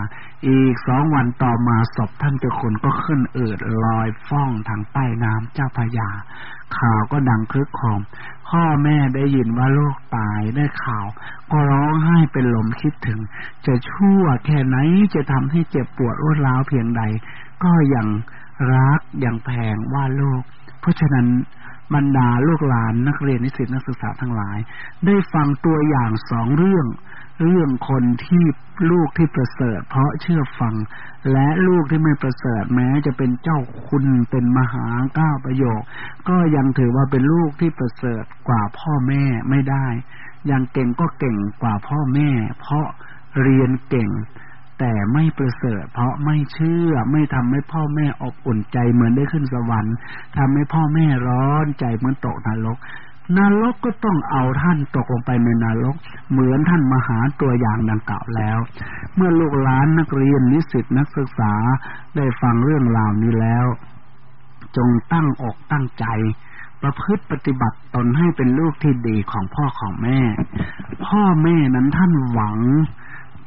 อีกสองวันต่อมาศพท่านเจ้าคุณก็ขึ้นเอืดลอยฟ้องทางใต้น้ำเจ้าพยา ข่าวก็ดังคลึกครองพ่อแม่ได้ยินว่าลูกตายได้ข่าว ก็ร้องไห้เป็นลมคิดถึง จะชั่วแค่ไหนจะทำให้เจ็บปวดรวดร้าวเพียงใด ก็ยังรักยังแพงว่าลูก เพราะฉะนั้นบรรดาลูกหลานนักเรียนนิสิตนักศึกษาทั้งหลาย ได้ฟังตัวอย่างสองเรื่อง เรื่องคนที่ลูกที่ประเสริฐ เพราะเชื่อฟัง และลูกที่ไม่ประเสริฐแม้จะเป็นเจ้าคุณเป็นมหาก้าประโยค ก็ยังถือว่าเป็นลูกที่ประเสริฐกว่าพ่อแม่ไม่ได้ย่างเก่งก็เก่งกว่าพ่อแม่ เพราะเรียนเก่ง แต่ไม่ประเสริฐ เพราะไม่เชื่อไม่ทำให้พ่อแม่อบอุ่นใจเหมือนได้ขึ้นสวรรค์ทำให้พ่อแม่ร้อนใจเหมือนตกนรก นรกก็ต้องเอาท่านตกลงไปในนรก เหมือนท่านมหาตัวอย่างดังกล่าวแล้ว เมื่อลูกหลานนักเรียนนิสิตนักศึกษาได้ฟังเรื่องราวนี้แล้ว จงตั้งอกตั้งใจ ประพฤติปฏิบัติตนให้เป็นลูกที่ดีของพ่อของแม่ พ่อแม่นั้นท่านหวัง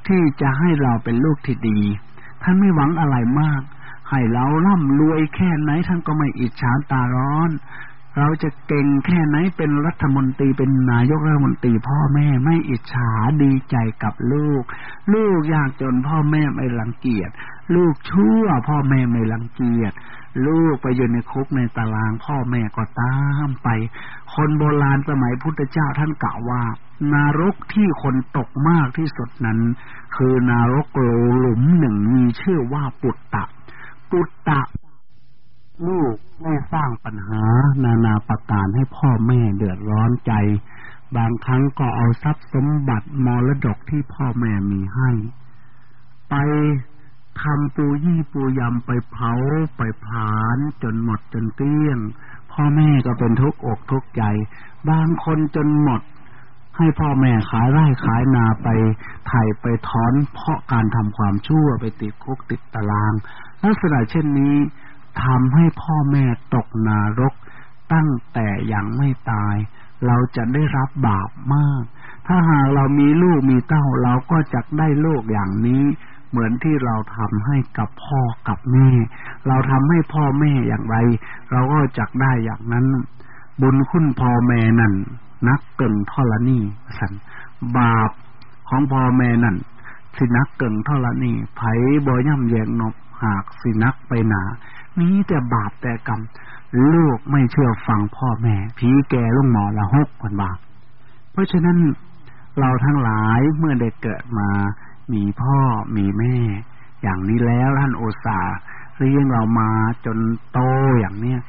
ที่จะให้เราเป็นลูกที่ดี ท่านไม่หวังอะไรมากให้เราร่ำรวยแค่ไหนท่านก็ไม่อิจฉาตาร้อน เราจะเก่งแค่ไหนเป็นรัฐมนตรีเป็นนายกรัฐมนตรีพ่อแม่ไม่อิจฉาดีใจกับลูก ลูกยากจนพ่อแม่ไม่รังเกียจลูกชั่วพ่อแม่ไม่รังเกียจลูกไปอยู่ในคุกในตารางพ่อแม่ก็ตามไป คนโบราณสมัยพุทธเจ้าท่านกล่าวว่านารกที่คนตกมากที่สุดนั้น คือนารกโลหลุมหนึ่งมีชื่อว่าปุตตะปุตตะ ได้สร้างปัญหานานาประการให้พ่อแม่เดือดร้อนใจ บางครั้งก็เอาทรัพย์สมบัติมรดกที่พ่อแม่มีให้ ไปทำปูยี่ปูยำไปเผาไปผานจนหมดจนเกลี้ยง พ่อแม่ก็เป็นทุกข์อกทุกข์ใจ บางคนจนหมด ให้พ่อแม่ขายไร่ขายนาไปไถ่ไปถอนเพราะการทำความชั่วไปติดคุกติดตาราง ลักษณะเช่นนี้ ทำให้พ่อแม่ตกนารก ตั้งแต่ยังไม่ตาย เราจะได้รับบาปมาก ถ้าหากเรามีลูกมีเต้าเราก็จะได้โลกอย่างนี้ เหมือนที่เราทำให้กับพ่อกับแม่ เราทำให้พ่อแม่อย่างไร เราก็จะได้อย่างนั้น บุญคุณพ่อแม่นั่น นักเกิงทอรนี่สันบาปของพ่อแม่นั่นสินักเกิงทอรนี่ไผบ่ย่ำแยงนบหากสินักไปหนา มีแต่บาปแต่กรรม ลูกไม่เชื่อฟังพ่อแม่ผีแก่ลุงหมอละหกคนบาปเพราะฉะนั้นเราทั้งหลายเมื่อได้เกิดมา มีพ่อมีแม่ อย่างนี้แล้วท่านโอสาเรียงเรามาจนโตอย่างเนี้ย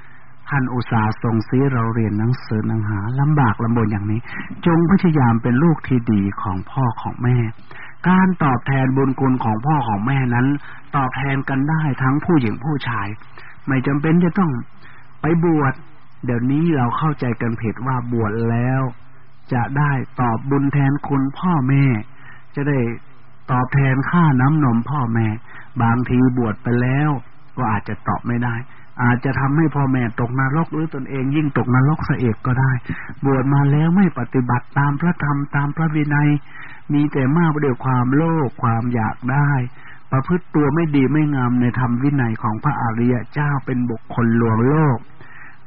ท่านอุตสาห์ส่งซีเราเรียนหนังสือหนังหาลำบากลำบนอย่างนี้ จงพยายามเป็นลูกที่ดีของพ่อของแม่ การตอบแทนบุญคุณของพ่อของแม่นั้น ตอบแทนกันได้ทั้งผู้หญิงผู้ชาย ไม่จำเป็นจะต้องไปบวชเดี๋ยวนี้เราเข้าใจกันผิดว่าบวชแล้ว จะได้ตอบบุญแทนคุณพ่อแม่ จะได้ตอบแทนค่าน้ำนมพ่อแม่ บางทีบวชไปแล้ว ก็อาจจะตอบไม่ได้ อาจจะทำให้พ่อแม่ตกนรกหรือตนเองยิ่งตกนรกเสเอกก็ได้ บวชมาแล้วไม่ปฏิบัติตามพระธรรมตามพระวินัย มีแต่มากด้วยความโลภความอยากได้ ประพฤติตัวไม่ดีไม่งามในธรรมวินัยของพระอริยเจ้าเป็นบุคคลลวงโลก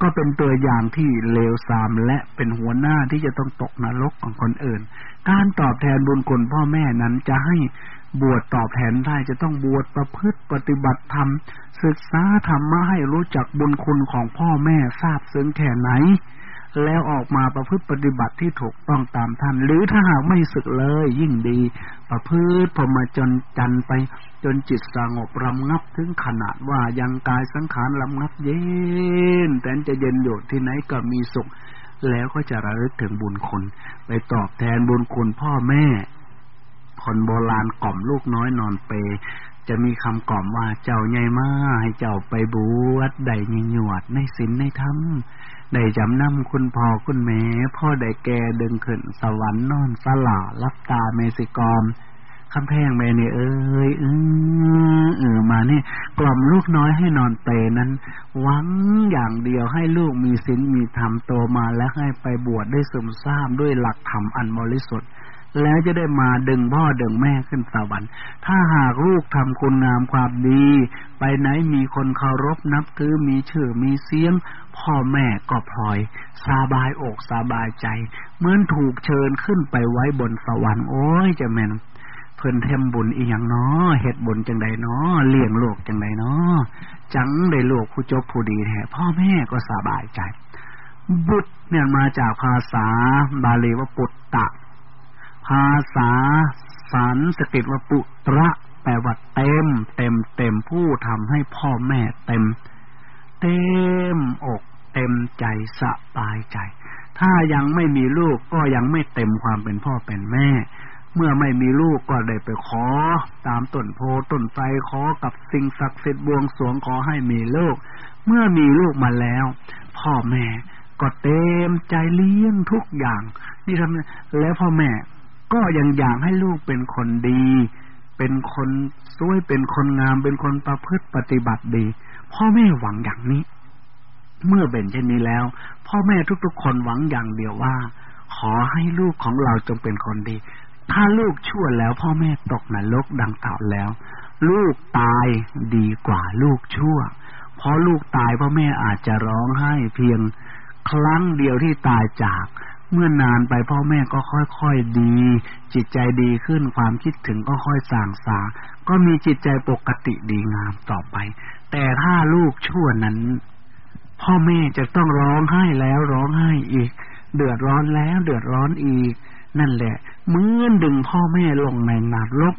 ก็เป็นตัวอย่างที่เลวทรามและเป็นหัวหน้าที่จะต้องตกนรกของคนอื่น การตอบแทนบุญคุณพ่อแม่นั้นจะให้บวชตอบแทนได้จะต้องบวชประพฤติปฏิบัติธรรม ศึกษาธรรมะให้รู้จักบุญคุณของพ่อแม่ทราบซึ้งแค่ไหน แล้วออกมาประพฤติปฏิบัติที่ถูกต้องตามท่าน หรือถ้าหากไม่ศึกเลยยิ่งดี ประพฤติพอมาจนจันไปจนจิตสงบรำงับถึงขนาดว่ายังกายสังขารรำงับเย็นแต่จะเย็นอยู่ที่ไหนก็มีสุข แล้วก็จะระลึกถึงบุญคุณ ไปตอบแทนบุญคุณพ่อแม่ คนโบราณกล่อมลูกน้อยนอนเป จะมีคำกล่อมว่าเจ้าใหญ่มาให้เจ้าไปบวชได้ยิหยวดในศีลในธรรม ได้จำนำคุณพ่อคุณแม่พ่อได้แก่ดึงขึ้นสวรรค์นอนสลาลับตาเมสิกรมคำแพงแม่เนี่เอ้ยเออเออมาเนี่ยกล่อมลูกน้อยให้นอนเตนั้นหวังอย่างเดียวให้ลูกมีศีลมีธรรมโตมาและให้ไปบวชได้สมซาบด้วยหลักธรรมอันบริสุทธิ์ แล้วจะได้มาดึงพ่อดึงแม่ขึ้นสวรรค์ถ้าหากลูกทำคุณงามความดี ไปไหนมีคนเคารพนับถือมีชื่อมีเสียง พ่อแม่ก็พลอยสบายอกสบายใจ เหมือนถูกเชิญขึ้นไปไว้บนสวรรค์โอ้ยจะแม่นเพิ่นเทมบุญอีหยังเนาะเฮ็ดบุญจังใดเนาะเลี้ยงโลกจังใดเนาะจังได้ลูกผู้จบผู้ดีแท้พ่อแม่ก็สบายใจ บุตรเนี่ยมาจากภาษาบาลีว่าปุตตะ ภาษาสันสกิตว่าปุตระแปลว่าเต็ม เต็มเต็มผู้ทำให้พ่อแม่เต็ม เต็มอกเต็มใจสบายใจ ถ้ายังไม่มีลูกก็ยังไม่เต็มความเป็นพ่อเป็นแม่ เมื่อไม่มีลูกก็ได้ไปขอ ตามต้นโพต้นไทรขอกับสิ่งศักดิ์สิทธิ์บวงสรวงขอให้มีลูก เมื่อมีลูกมาแล้ว พ่อแม่ก็เต็มใจเลี้ยงทุกอย่าง นี่ทำแล้วพ่อแม่ ก็ยังอยากให้ลูกเป็นคนดี เป็นคนสวยเป็นคนงาม เป็นคนประพฤติปฏิบัติดี พ่อแม่หวังอย่างนี้ เมื่อเป็นเช่นนี้แล้ว พ่อแม่ทุกๆ คนหวังอย่างเดียวว่า ขอให้ลูกของเราจงเป็นคนดี ถ้าลูกชั่วแล้วพ่อแม่ตกนรกดังกล่าวแล้ว ลูกตายดีกว่าลูกชั่ว เพราะลูกตายพ่อแม่อาจจะร้องไห้เพียงครั้งเดียวที่ตายจาก เมื่อนานไปพ่อแม่ก็ค่อยๆดี จิตใจดีขึ้นความคิดถึงก็ค่อยสางสา ก็มีจิตใจปกติดีงามต่อไป แต่ถ้าลูกชั่วนั้น พ่อแม่จะต้องร้องไห้แล้วร้องไห้อีก เดือดร้อนแล้วเดือดร้อนอีก นั่นแหละเมื่อดึงพ่อแม่ลงในนรก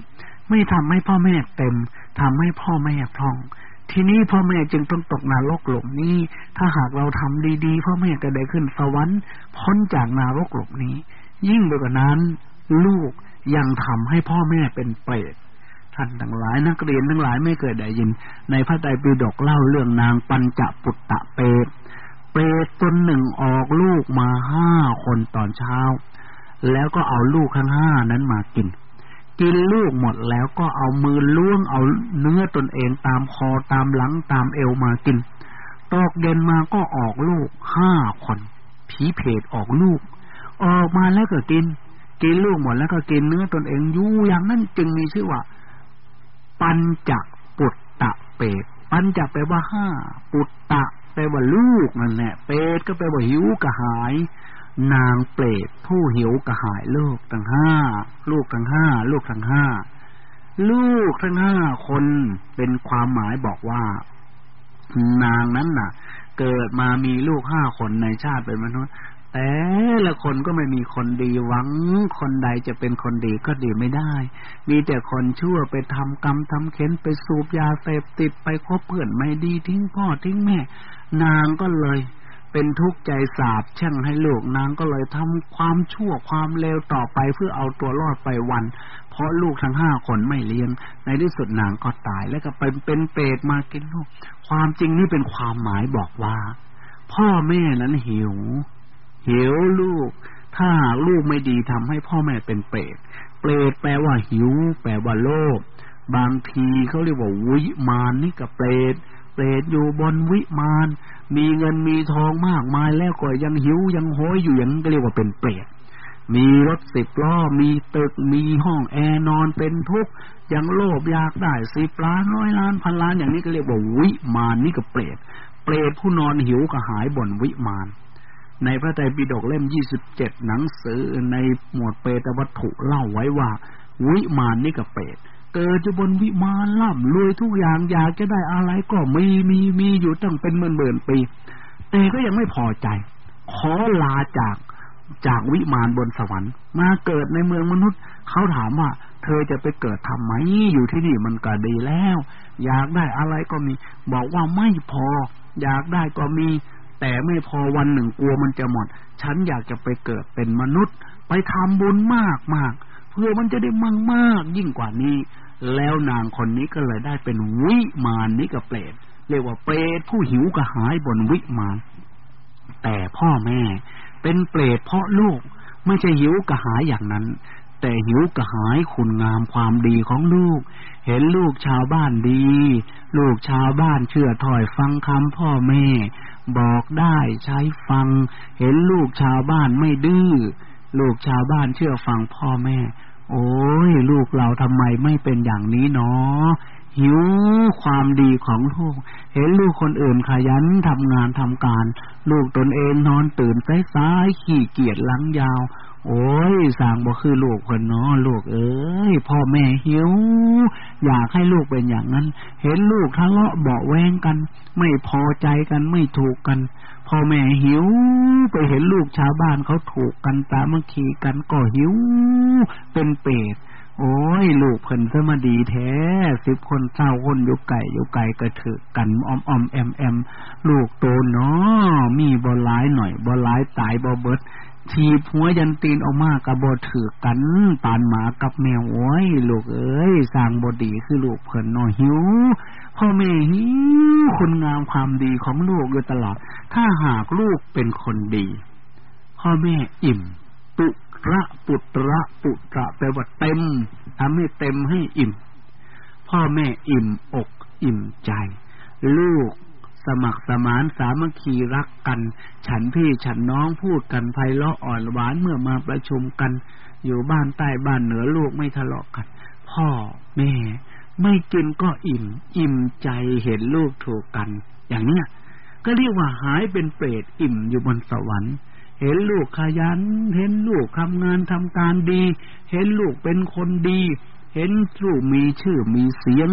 ไม่ทำให้พ่อแม่เต็มทำให้พ่อแม่พร่อง ทีนี้พ่อแม่จึงต้องตกนรกหลบนี้ ถ้าหากเราทำดีๆพ่อแม่ก็ได้ขึ้นสวรรค์พ้นจากนรกหลบนี้ ยิ่งไปกว่านั้น ลูกยังทำให้พ่อแม่เป็นเปรตท่านทั้งหลายนักเรียนทั้งหลายไม่เคยได้ยิน ในพระไตรปิฎกเล่าเรื่องนางปัญจปุตตะเปรตเปรตตนหนึ่งออกลูกมาห้าคนตอนเช้า แล้วก็เอาลูกข้างห้านั้นมากิน กินลูกหมดแล้วก็เอามือล้วงเอาเนื้อตนเองตามคอตามหลังตามเอวมากิน ตอกเย็นมาก็ออกลูกห้าคนผีเพดออกลูก ออกมาแล้วก็กิน กินลูกหมดแล้วก็กินเนื้อตนเองอยู่อย่างนั้นจึงมีชื่อว่า ปัญจปุตตะเปดปัญจแปลว่าห้าปุตตะแปลว่าลูกนั่นแหละเปดก็แปลว่าหิวกระหาย นางเปรตผู้หิวกระหายลูกทั้งห้าลูกทั้งห้าลูกทั้งห้าลูกทั้งห้าคนเป็นความหมายบอกว่า นางนั้นน่ะ เกิดมามีลูกห้าคนในชาติเป็นมนุษย์ แต่ละคนก็ไม่มีคนดีหวัง คนใดจะเป็นคนดีก็ดีไม่ได้ มีแต่คนชั่วไปทำกรรมทำเข็นไปสูบยาเสพติดไปคบเพื่อนไม่ดีทิ้งพ่อทิ้งแม่ นางก็เลย เป็นทุกข์ใจสาบแช่งให้ลูกนางก็เลยทำความชั่วความเลวต่อไปเพื่อเอาตัวรอดไปวัน เพราะลูกทั้งห้าคนไม่เลี้ยง ในที่สุดนางก็ตายแล้วก็เป็นเป็นเปรตมากินลูก ความจริงนี่เป็นความหมายบอกว่า พ่อแม่นั้นหิว หิวลูก ถ้าหากลูกไม่ดีทำให้พ่อแม่เป็นเปรตเปรตแปลว่าหิว แปลว่าโลภบางทีเขาเรียกว่าวิมานนี่กับเปรตเปรตอยู่บนวิมาน มีเงินมีทองมากมายแล้วก็ยังหิวยังโหยอยู่อย่างก็เรียกว่าเป็นเปรตมีรถสิบล้อ มีตึก มีห้องแอร์นอนเป็นทุกข์ยังโลภอยากได้สิบล้านร้อยล้านพันล้านอย่างนี้ก็เรียกว่าวิมานนี่ก็เปรต เปรตผู้นอนหิวกระหายบ่นวิมาน ในพระไตรปิฎกเล่มยี่สิบเจ็ดหนังสือในหมวดเปรตวัตถุเล่าไว้ว่า วิมานนี่ก็เปรต เกิดอยู่บนวิมานล่ำรวยทุกอย่างอยากจะได้อะไรก็มีมีมีอยู่ตั้งเป็นหมื่นหมื่นปี แต่ก็ยังไม่พอใจ ขอลาจากจากวิมานบนสวรรค์ มาเกิดในเมืองมนุษย์ เขาถามว่า เธอจะไปเกิดทำไมอยู่ที่นี่มันก็ดีแล้ว อยากได้อะไรก็มี บอกว่าไม่พอ อยากได้ก็มี แต่ไม่พอวันหนึ่งกลัวมันจะหมด ฉันอยากจะไปเกิดเป็นมนุษย์ ไปทำบุญมากมาก เพื่อมันจะได้มั่งมากยิ่งกว่านี้ แล้วนางคนนี้ก็เลยได้เป็นวิมานนิกเปรตเรียกว่าเปรตผู้หิวกระหายบนวิมาน แต่พ่อแม่ เป็นเปรตเพราะลูก ไม่ใช่หิวกระหายอย่างนั้น แต่หิวกระหายคุณงามความดีของลูก เห็นลูกชาวบ้านดี ลูกชาวบ้านเชื่อถอยฟังคำพ่อแม่ บอกได้ใช้ฟัง เห็นลูกชาวบ้านไม่ดื้อ ลูกชาวบ้านเชื่อฟังพ่อแม่ โอ้ยลูกเราทำไมไม่เป็นอย่างนี้เนาะหิวความดีของลูก เห็นลูกคนอื่นขยันทำงานทำการ ลูกตนเองนอนตื่นสายๆขี้เกียจลังยาว โอ้ยสางบ่คือลูกคนเนาะลูกเอ้ยพ่อแม่หิว อยากให้ลูกเป็นอย่างนั้น เห็นลูกทะเลาะเบาแวงกัน ไม่พอใจกันไม่ถูกกัน พ่อแม่หิว ไปเห็นลูกชาวบ้านเขาถูกกันตามังคีกันก็หิว เป็นเปรตโอ้ย ลูกเพิ่นเสมาดีแท้สิบคนเศร้าคนอยู่ไก่อยู่ไก่กระถือกันอมอมแอมแอมลูกโตเนาะมีบ่ร้ายหน่อยบ่ร้ายตายบ่เบิดทีผัวยันตีนออกมากระบอถือกันปานหมากับแมวโอ้ย ลูกเอ้ยสร้างบดีคือลูกเพิ่นนอหิว พ่อแม่หิวคุณงามความดีของลูกอยู่ตลอด ถ้าหากลูกเป็นคนดี พ่อแม่อิ่ม ปุระปุตระปุตระแปลว่าเต็มทำให้เต็มให้อิ่ม พ่อแม่อิ่มอกอิ่มใจ ลูกสมัครสมานสามัคคีรักกัน ฉันพี่ฉันน้องพูดกันไพเราะอ่อนหวานเมื่อมาประชุมกัน อยู่บ้านใต้บ้านเหนือลูกไม่ทะเลาะกัน พ่อแม่ ไม่กินก็อิ่ม อิ่มใจเห็นลูกถูกกัน อย่างเนี้ยก็เรียกว่าหายเป็นเปรตอิ่มอยู่บนสวรรค์เห็นลูกขยัน เห็นลูกทำงานทำการดี เห็นลูกเป็นคนดี เห็นลูกมีชื่อมีเสียง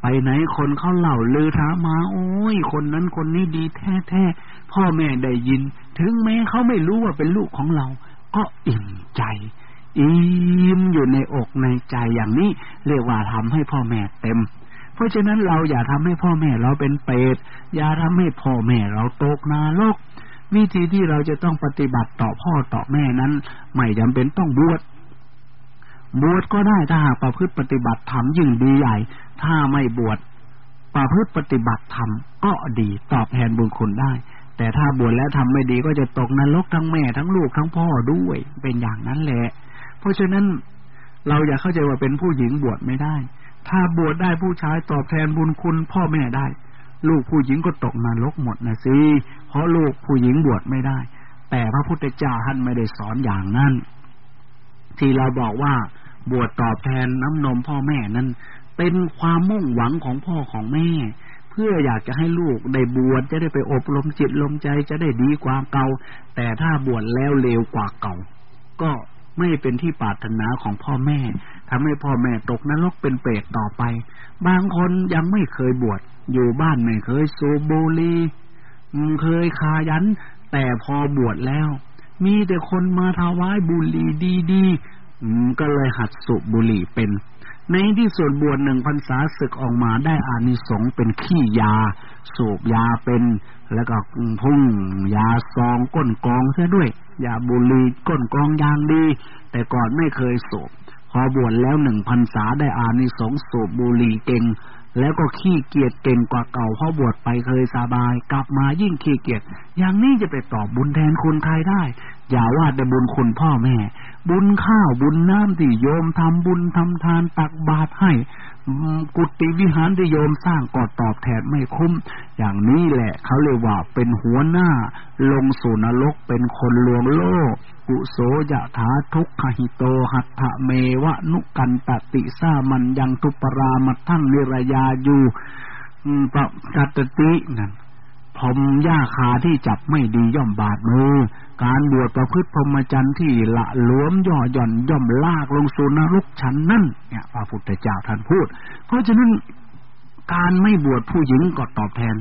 ไปไหนคนเขาเล่าลือถามมาโอ้ย คนนั้นคนนี้ดีแท้แท้พ่อแม่ได้ยิน ถึงแม้เขาไม่รู้ว่าเป็นลูกของเรา ก็อิ่มใจ อิ่มอยู่ในอกในใจอย่างนี้ เรียกว่าทำให้พ่อแม่เต็ม เพราะฉะนั้นเราอย่าทำให้พ่อแม่เราเป็นเปรตอย่าทำให้พ่อแม่เราตกนรกวิธีที่เราจะต้องปฏิบัติต่อพ่อต่อแม่นั้น ไม่จำเป็นต้องบวชบวชก็ได้ถ้าหากประพฤติปฏิบัติธรรมยิ่งดีใหญ่ ถ้าไม่บวชประพฤติปฏิบัติธรรมก็ดีตอบแทนบุญคุณได้ แต่ถ้าบวชแล้วทำไม่ดีก็จะตกนรกทั้งแม่ทั้งลูกทั้งพ่อด้วยเป็นอย่างนั้นแหละ ราะฉะนั้นเราอย่าเข้าใจว่าเป็นผู้หญิงบวชไม่ได้ ถ้าบวชได้ผู้ชายตอบแทนบุญคุณพ่อแม่ได้ ลูกผู้หญิงก็ตกนรกหมดนะสิ เพราะลูกผู้หญิงบวชไม่ได้ แต่พระพุทธเจ้าท่านไม่ได้สอนอย่างนั้น ที่เราบอกว่าบวชตอบแทนน้ำนมพ่อแม่นั้น เป็นความมุ่งหวังของพ่อของแม่ เพื่ออยากจะให้ลูกได้บวชจะได้ไปอบรมจิตลมใจจะได้ดีกว่าเก่า แต่ถ้าบวชแล้วเลวกว่าเก่า ก็ ไม่เป็นที่ปรารถนาของพ่อแม่ทำให้พ่อแม่ตกนรกเป็นเปรตต่อไป บางคนยังไม่เคยบวชอยู่บ้านไม่เคยสูบบุหรี่เคยคายัน แต่พอบวชแล้ว มีแต่คนมาถวายบุหรี่ดีๆก็เลยหัดสูบบุหรี่เป็น ในที่ส่วนบวชหนึ่งพรรษาศึกออกมาได้อานิสงส์เป็นขี้ยา สูบยาเป็น แล้วก็พุ่งยาซองก้นกองเสียด้วย ยาบุหรี่ก้นกองยางดี แต่ก่อนไม่เคยสูบพอบวชแล้วหนึ่งพรรษาได้อานิสงส์สูบบุหรี่เก่ง แล้วก็ขี้เกียจเก่งกว่าเก่าเพราะบวชไปเคยสบาย กลับมายิ่งขี้เกียจอย่างนี้จะไปตอบบุญแทนคนไทยได้ อย่าว่าแต่บุญคุณพ่อแม่ บุญข้าวบุญน้ำที่โยมทำบุญทำทานตักบาตรให้ กุฏิวิหารที่โยมสร้างก็ตอบแทนไม่คุ้ม อย่างนี้แหละเขาเรียกว่าเป็นหัวหน้า ลงสู่นรกเป็นคนลวงโลก กุโสยะถาทุกขหิโตหัตถะเมวะนุกันตติสามันยังทุปรามาทั้งนิรยาอยู่ปะกัตตินั่น พรมหญ้าคาที่จับไม่ดีย่อมบาดมือ การบวชประพฤติพรหมจรรย์ที่ละล้วมย่อหย่อนย่อมลากลงสู่นรกชั้นนั่นเนี่ยพระพุทธเจ้าท่านพูด เพราะฉะนั้นการไม่บวชผู้หญิงก็ตอบแทน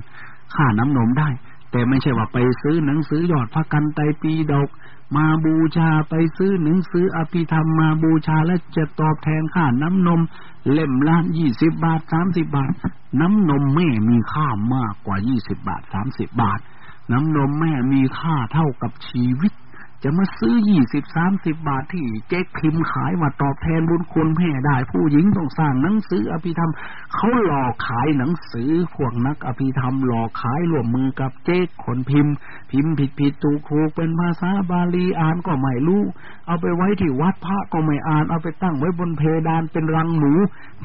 ค่าน้ำนมได้ แต่ไม่ใช่ว่าไปซื้อหนังสือยอดพระกันไตปีดก มาบูชาไปซื้อหนังสืออภิธรรมมาบูชาและจะตอบแทนค่าน้ำนม เล่มละยี่สิบบาทสามสิบบาท น้ำนมแม่มีค่ามากกว่ายี่สิบบาทสามสิบบาท น้ำนมแม่มีค่าเท่ากับชีวิต จะมาซื้อยี่สิบสามสิบบาทที่เจ๊พิมพ์ขายมาตอบแทนบุญคุณแม่ได้ ผู้หญิงต้องสร้างหนังสืออภิธรรมเขาหลอกขายหนังสือพวกนักอภิธรรมหลอกขายร่วมมือกับเจ๊คนพิมพ์ พิมพ์ผิดผิดถูกถูกเป็นภาษาบาลีอ่านก็ไม่รู้ เอาไปไว้ที่วัดพระก็ไม่อ่าน เอาไปตั้งไว้บนเพดานเป็นรังหนู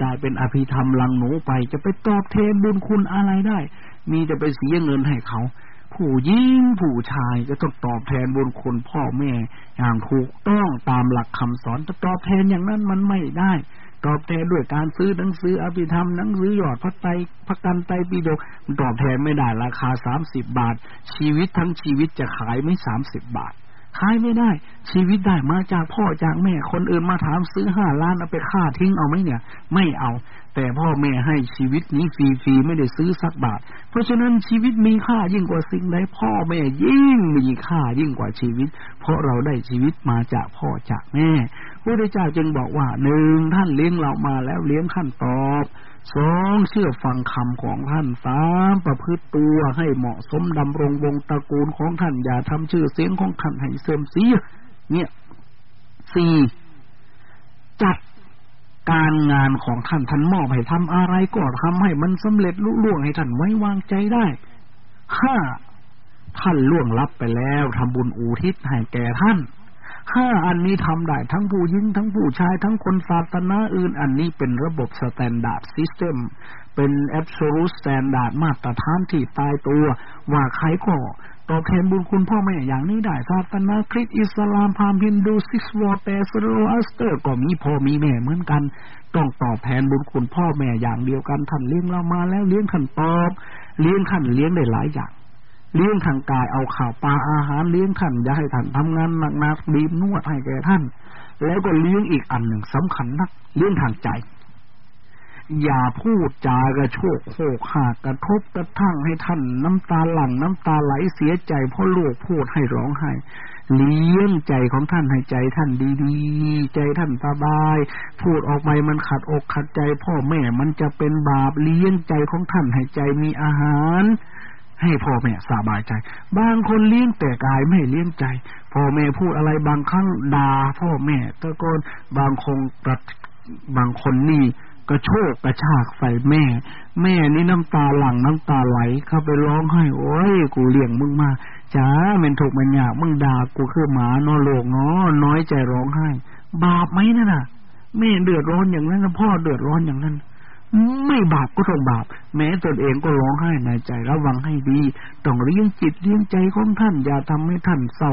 กลายเป็นอภิธรรมรังหนูไปจะไปตอบแทนบุญคุณอะไรได้ มีแต่ไปเสียเงินให้เขา ผู้หญิงผู้ชายก็ต้องตอบแทนบุญคุณพ่อแม่ อย่างถูกต้องตามหลักคำสอนจะตอบแทนอย่างนั้นมันไม่ได้ ตอบแทนด้วยการซื้อหนังสืออภิธรรมหนังสือหยอดพระไตรพระกันไตรปิฎกตอบแทนไม่ได้ราคาสามสิบบาท ชีวิตทั้งชีวิตจะขายไม่สามสิบบาท ขายไม่ได้ ชีวิตได้มาจากพ่อจากแม่คนอื่นมาถามซื้อห้าล้านเอาไปฆ่าทิ้งเอาไหมเนี่ย ไม่เอา แต่พ่อแม่ให้ชีวิตนี้ฟรีๆไม่ได้ซื้อสักบาท เพราะฉะนั้นชีวิตมีค่ายิ่งกว่าสิ่งใดพ่อแม่ยิ่งมีค่ายิ่งกว่าชีวิต เพราะเราได้ชีวิตมาจากพ่อจากแม่พระพุทธเจ้าจึงบอกว่าหนึ่งท่านเลี้ยงเรามาแล้วเลี้ยงขั้นตอบ สองเชื่อฟังคำของท่านสามประพฤติตัวให้เหมาะสมดำรงวงตระกูลของท่านอย่าทำชื่อเสียงของท่านให้เสื่อมเสียเนี่ยสี่จัดการงานของท่านท่านมอบให้ทำอะไรก็ทำให้มันสำเร็จลุล่วงให้ท่านไว้วางใจได้ห้าท่านล่วงลับไปแล้วทำบุญอุทิศให้แก่ท่าน ห้าอันนี้ทำได้ ทั้งผู้หญิงทั้งผู้ชายทั้งคนศาสนาอื่น อันนี้เป็นระบบ standard systemเป็น absolute standard มาตรฐานที่ตายตัว ว่าใครก็ตอบแทนบุญคุณพ่อแม่อย่างนี้ได้ศาสนาคริสต์อิสลามพราหมณ์ฮินดูซิกข์โซโรอัสเตอร์ก็มีพ่อมีแม่เหมือนกัน ต้องตอบแทนบุญคุณพ่อแม่อย่างเดียวกันท่านเลี้ยงเรามาแล้วเลี้ยงท่านตอบ เลี้ยงท่านเลี้ยงได้หลายอย่าง เลี้ยงทางกายเอาข้าวปลาอาหารเลี้ยงท่านอย่าให้ท่านทำงานหนักๆบีบนวดให้แก่ท่าน แล้วก็เลี้ยงอีกอันหนึ่งสำคัญนักเลี้ยงทางใจ อย่าพูดจากระโชกโขกหากกระทบกระทั่งให้ท่านน้ำตาหลั่งน้ำตาไหลเสียใจเพราะลูกพูดให้ร้องไห้เลี้ยงใจของท่านให้ใจท่านดีๆ ใจท่านสบาย พูดออกไปมันขัดอกขัดใจ พ่อแม่มันจะเป็นบาปเลี้ยงใจของท่านให้ใจมีอาหาร ให้พ่อแม่สบายใจ บางคนเลี้ยงแต่กายไม่เลี้ยงใจ พ่อแม่พูดอะไรบางครั้งด่าพ่อแม่ตะโกนบางคงกระบางคนนี่กระโชกกระชากใส่แม่ แม่นี่น้ำตาหลั่งน้ำตาไหล เข้าไปร้องไห้โอ้ยกูเลี้ยงมึงมาจ้าเป็นถูกมันยากมึงด่ากูคือหมานอโลกเนาะน้อยใจร้องไห้ บาปไหมนั่นน่ะ แม่เดือดร้อนอย่างนั้นพ่อเดือดร้อนอย่างนั้น ไม่บาปก็ต้องบาป แม้ตนเองก็ร้องไห้ในใจระวังให้ดี ต้องเลี้ยงจิตเลี้ยงใจของท่าน อย่าทำให้ท่านเศร้า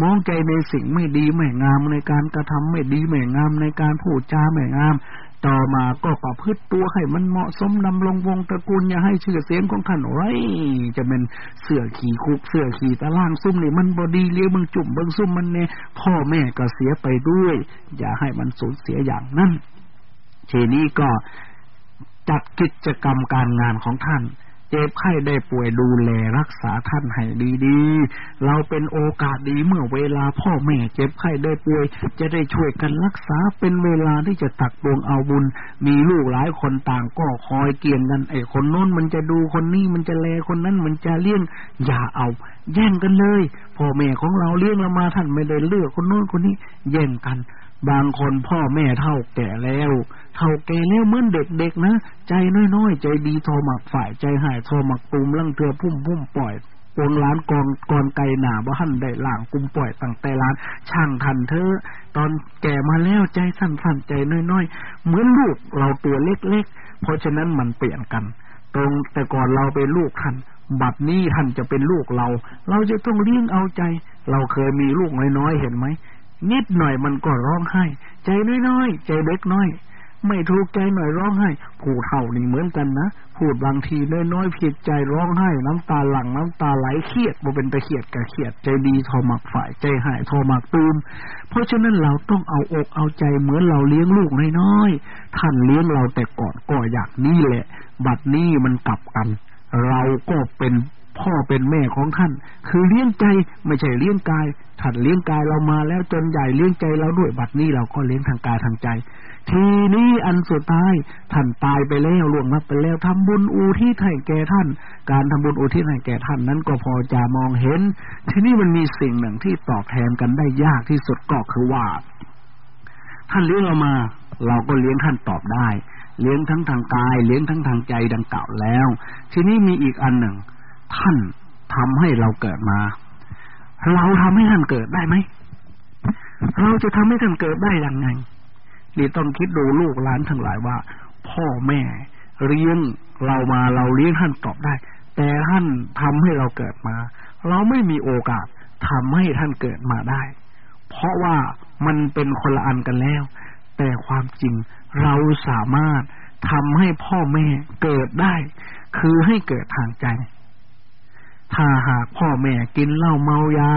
มองใจในสิ่งไม่ดีไม่งามในการกระทำไม่ดีไม่งามในการพูดจาไม่งาม ต่อมาก็ประพฤติตัวให้มันเหมาะสมนำลงวงตระกูลอย่าให้ชื่อเสียงของท่านไว้จะเป็นเสือขี่คุกเสือขี่ตะล่างซุ่มนี่มันบอดีเลี้ยงมึงจุ่มเบิ้งซุ่มมันเนี่ยพ่อแม่ก็เสียไปด้วย อย่าให้มันสูญเสียอย่างนั้นทีนี้ก็ จัดกิจกรรมการงานของท่าน เจ็บไข้ได้ป่วยดูแลรักษาท่านให้ดีๆ เราเป็นโอกาสดีเมื่อเวลาพ่อแม่เจ็บไข้ได้ป่วย จะได้ช่วยกันรักษาเป็นเวลาที่จะตักตวงเอาบุญ มีลูกหลายคนต่างก็คอยเกี่ยงกันไอ้คนโน้นมันจะดูคนนี้มันจะแลคนนั้นมันจะเลี้ยง อย่าเอาแย่งกันเลย พ่อแม่ของเราเลี้ยงเรามาท่านไม่ได้เลือกคนโน้นคนนี้แย่งกัน บางคนพ่อแม่เท่าแก่แล้ว เท่าแก่แล้วเหมือนเด็กๆนะ ใจน้อยๆ ใจดีทอมักฝ่ายใจหายทอมักตุมลังเถือพุ่มพุ่มปล่อยปวงล้านกองกอนไก่หนาบ่หันได้หล่างกุมปล่อยตั้งแต่ล้าน ช่างทันเธอ ตอนแก่มาแล้วใจสั้นๆ ใจน้อยๆ เหมือนลูกเราตัวเล็กๆ เพราะฉะนั้นมันเปลี่ยนกัน ตรงแต่ก่อนเราเป็นลูกท่านบัดนี้ท่านจะเป็นลูกเรา เราจะต้องเลี้ยงเอาใจ เราเคยมีลูกน้อยๆ เห็นไหม นิดหน่อยมันก็ร้องไห้ ใจน้อยๆ ใจเล็กน้อย ไม่ถูกใจหน่อยร้องไห้ ผู้เฒ่านี่เหมือนกันนะพูดบางทีน้อยๆผิดใจร้องไห้ น้ำตาหลั่งน้ำตาไหลเครียดบ่เป็นตะเขียดกะเขียด ใจดีทอมักฝ่ายใจหายทอมักตูม เพราะฉะนั้นเราต้องเอาอกเอาใจเหมือนเราเลี้ยงลูกน้อยๆท่านเลี้ยงเราแต่ก่อนก็อยากนี่แหละ บัดนี้มันกลับกัน เราก็เป็น พ่อเป็นแม่ของท่าน คือเลี้ยงใจไม่ใช่เลี้ยงกายถัดเลี้ยงกายเรามาแล้วจนใหญ่เลี้ยงใจเราด้วยบัดนี้เราก็เลี้ยงทางกายทางใจ ทีนี้อันสุดท้ายท่านตายไปแล้วล่วงลับไปแล้วทำบุญอุทิศให้แก่ท่าน การทำบุญอุทิศให้แก่ท่านนั้นก็พอจะมองเห็น ทีนี้มันมีสิ่งหนึ่งที่ตอบแทนกันได้ยากที่สุดก็คือว่า ท่านเลี้ยงเรามา เราก็เลี้ยงท่านตอบได้ เลี้ยงทั้งทางกาย เลี้ยงทั้งทางใจดังกล่าวแล้ว ทีนี้มีอีกอันหนึ่ง ท่านทำให้เราเกิดมา เราทำให้ท่านเกิดได้ไหม เราจะทำให้ท่านเกิดได้ยังไงนี่ต้องคิดดูลูกหลานทั้งหลายว่า พ่อแม่เลี้ยงเรามาเราเลี้ยงท่านตอบได้ แต่ท่านทำให้เราเกิดมา เราไม่มีโอกาสทำให้ท่านเกิดมาได้ เพราะว่ามันเป็นคนละอันกันแล้ว แต่ความจริงเราสามารถทำให้พ่อแม่เกิดได้ คือให้เกิดทางใจ ถ้าหากพ่อแม่กินเหล้าเมายา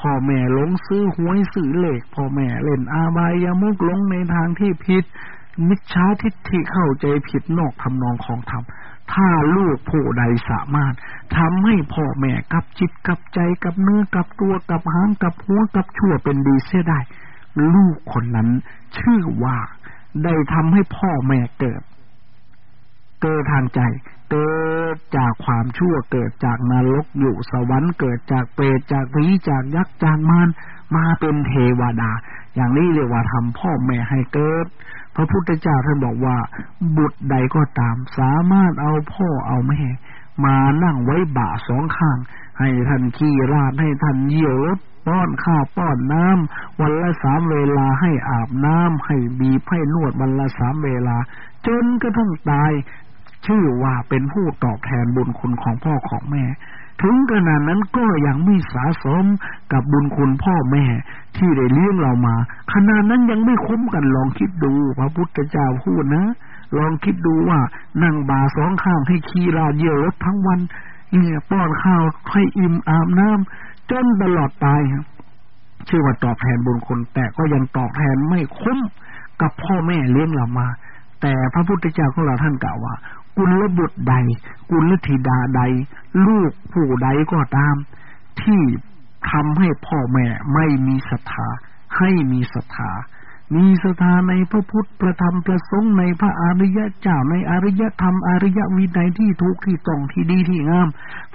พ่อแม่หลงซื้อหวยซื้อเหล็ก พ่อแม่เล่นอาบายามุกลงในทางที่ผิด มิจฉาทิฏฐิเข้าใจผิดนอกทำนองของธรรมถ้าลูกผู้ใดสามารถทำให้พ่อแม่กับจิตกับใจกับเนื้อกับตัวกับหางกับหัวกับชั่วเป็นดีเสียได้ ลูกคนนั้นชื่อว่าได้ทำให้พ่อแม่เกิด เกิดทางใจ เกิดจากความชั่วเกิดจากนรกอยู่สวรรค์เกิดจากเปรตจากผีจากยักษ์จากมารมาเป็นเทวดา อย่างนี้เรียกว่าทำพ่อแม่ให้เกิด พระพุทธเจ้าท่านบอกว่า บุตรใดก็ตาม สามารถเอาพ่อเอาแม่ มานั่งไว้บ่าสองข้าง ให้ท่านขี้ราดให้ท่านเยี่ยวรถป้อนข้าวป้อนน้ำวันละสามเวลาให้อาบน้ำให้บีบให้นวดวันละสามเวลา จนกระทั่งตาย ชื่อว่าเป็นผู้ตอบแทนบุญคุณของพ่อของแม่ ถึงขนาดนั้นก็ยังไม่สาสมกับบุญคุณพ่อแม่ ที่ได้เลี้ยงเรามา ขนาดนั้นยังไม่คุ้มกันลองคิดดูพระพุทธเจ้าพูดนะ ลองคิดดูว่านั่งบาสองข้างให้ขี้ราเยี่ยวรถทั้งวันเนี่ยป้อนข้าวให้อิ่มอาบน้ำจนตลอดตายชื่อว่าตอบแทนบุญคุณ แต่ก็ยังตอบแทนไม่คุ้มกับพ่อแม่เลี้ยงเรามา แต่พระพุทธเจ้าของเราท่านกล่าวว่า กุลบุตรใด กุลธิดาใด ลูกผู้ใดก็ตาม ที่ทำให้พ่อแม่ไม่มีศรัทธา ให้มีศรัทธา มีศรัทธาในพระพุทธประธรรมประสงค์ในพระอริยเจ้าในอริยธรรมอริยวินัยที่ถูกที่ตรงที่ดีที่งาม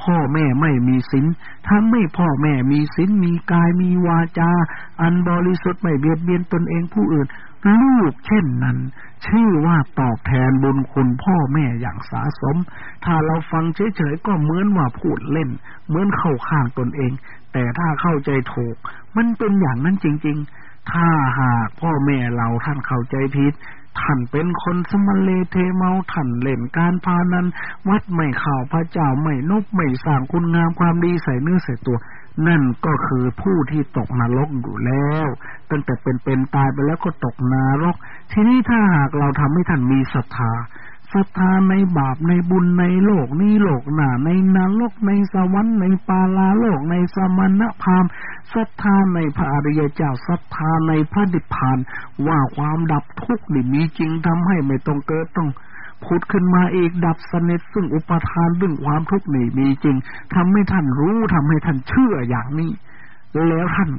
พ่อแม่ไม่มีศีลทั้งไม่พ่อแม่มีศีลมีกายมีวาจา อันบริสุทธิ์ไม่เบียดเบียนตนเองผู้อื่น ลูกเช่นนั้น ชื่อว่าตอบแทนบุญคุณพ่อแม่อย่างสาสม ถ้าเราฟังเฉยๆก็เหมือนว่าพูดเล่น เหมือนเข้าข้างตนเอง แต่ถ้าเข้าใจถูก มันเป็นอย่างนั้นจริง ๆ ถ้าหากพ่อแม่เราท่านเข้าใจผิดท่านเป็นคนสมเลเทเมาท่านเล่นการพานันวัดไม่ข่าวพระเจ้าไม่นบไม่สร้างคุณงามความดีใส่เนื้อใส่ตัว นั่นก็คือผู้ที่ตกนรกอยู่แล้ว ตั้งแต่เป็นเป็นตายไปแล้วก็ตกนรก ทีนี้ถ้าหากเราทำให้ท่านมีศรัทธาศรัทธาในบาปในบุญในโลกนี้โลกหน้าในนรกในสวรรค์ในปาลาโลกในสมณพามศรัทธาในพระอริยเจ้าศรัทธาในพระดิพานว่าความดับทุกข์นี่มีจริงทำให้ไม่ต้องเกิดต้อง พุดขึ้นมาอีกดับสนิทซึ่งอุปทานเรื่องความทุกข์นี่มีจริงทำให้ท่านรู้ทำให้ท่านเชื่ออย่างนี้ แล้วท่าน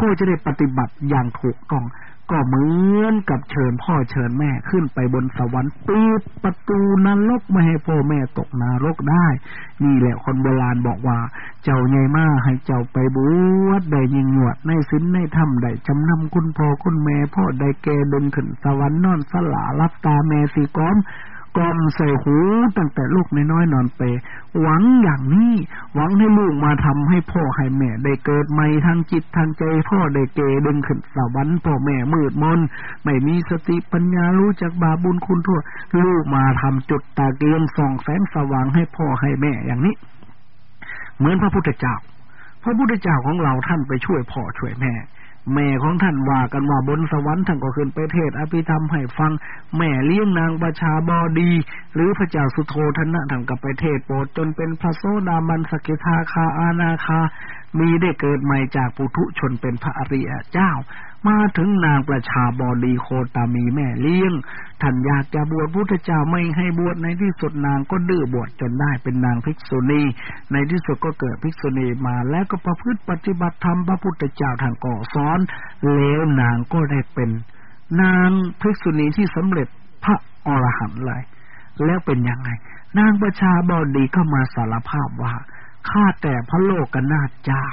ก็จะได้ปฏิบัติอย่างถูกต้อง ก็เหมือนกับเชิญพ่อเชิญแม่ขึ้นไปบนสวรรค์ปิดประตูนรกไม่ให้พ่อแม่ตกนรกได้ นี่แหละคนโบราณบอกว่า เจ้าใหญ่มาให้เจ้าไปบวชได้ยิงหนวดในสินในธรรมได้จำนำคุณพ่อคุณแม่พ่อได้แกเดินขึ้นสวรรค์นอนสลารับตาแม่สีก้อม กลมใส่หูตั้งแต่ลูกน้อยๆนอนเป หวังอย่างนี้ หวังให้ลูกมาทำให้พ่อให้แม่ได้เกิดใหม่ทางจิตทางใจ พ่อได้เกดึงขึ้นสวรรค์พ่อแม่มืดมนไม่มีสติปัญญารู้จักบาบุญคุณทั่วลูกมาทำจุดตาเกียงส่องแสงสว่างให้พ่อให้แม่อย่างนี้ เหมือนพระพุทธเจ้า พระพุทธเจ้าของเราท่านไปช่วยพ่อช่วยแม่ แม่ของท่านว่ากันว่าบนสวรรค์ท่านก็ขึ้นไปเทศอภิธรรมให้ฟัง แม่เลี้ยงนางประชาบอดี หรือพระเจ้าสุโธทนะท่านก็ไปเทศโปรดจนเป็นพระโสดามันสกิทาคาอาณาคา มีได้เกิดใหม่จากปุถุชนเป็นพระอริยเจ้า มาถึงนางประชาบดีโคตามีแม่เลี้ยง ท่านอยากจะบวชพุทธเจ้าไม่ให้บวชในที่สุดนางก็ดื้อบวชจนได้เป็นนางภิกษุณีในที่สุดก็เกิดภิกษุณีมาแล้วก็ประพฤติปฏิบัติธรรมพระพุทธเจ้าทานก็สอน แล้วนางก็ได้เป็น นางภิกษุณีที่สำเร็จพระอรหันต์เลยแล้วเป็นยังไง นางประชาบดีก็มาสารภาพว่าข้าแต่พระโลกนาถเจ้า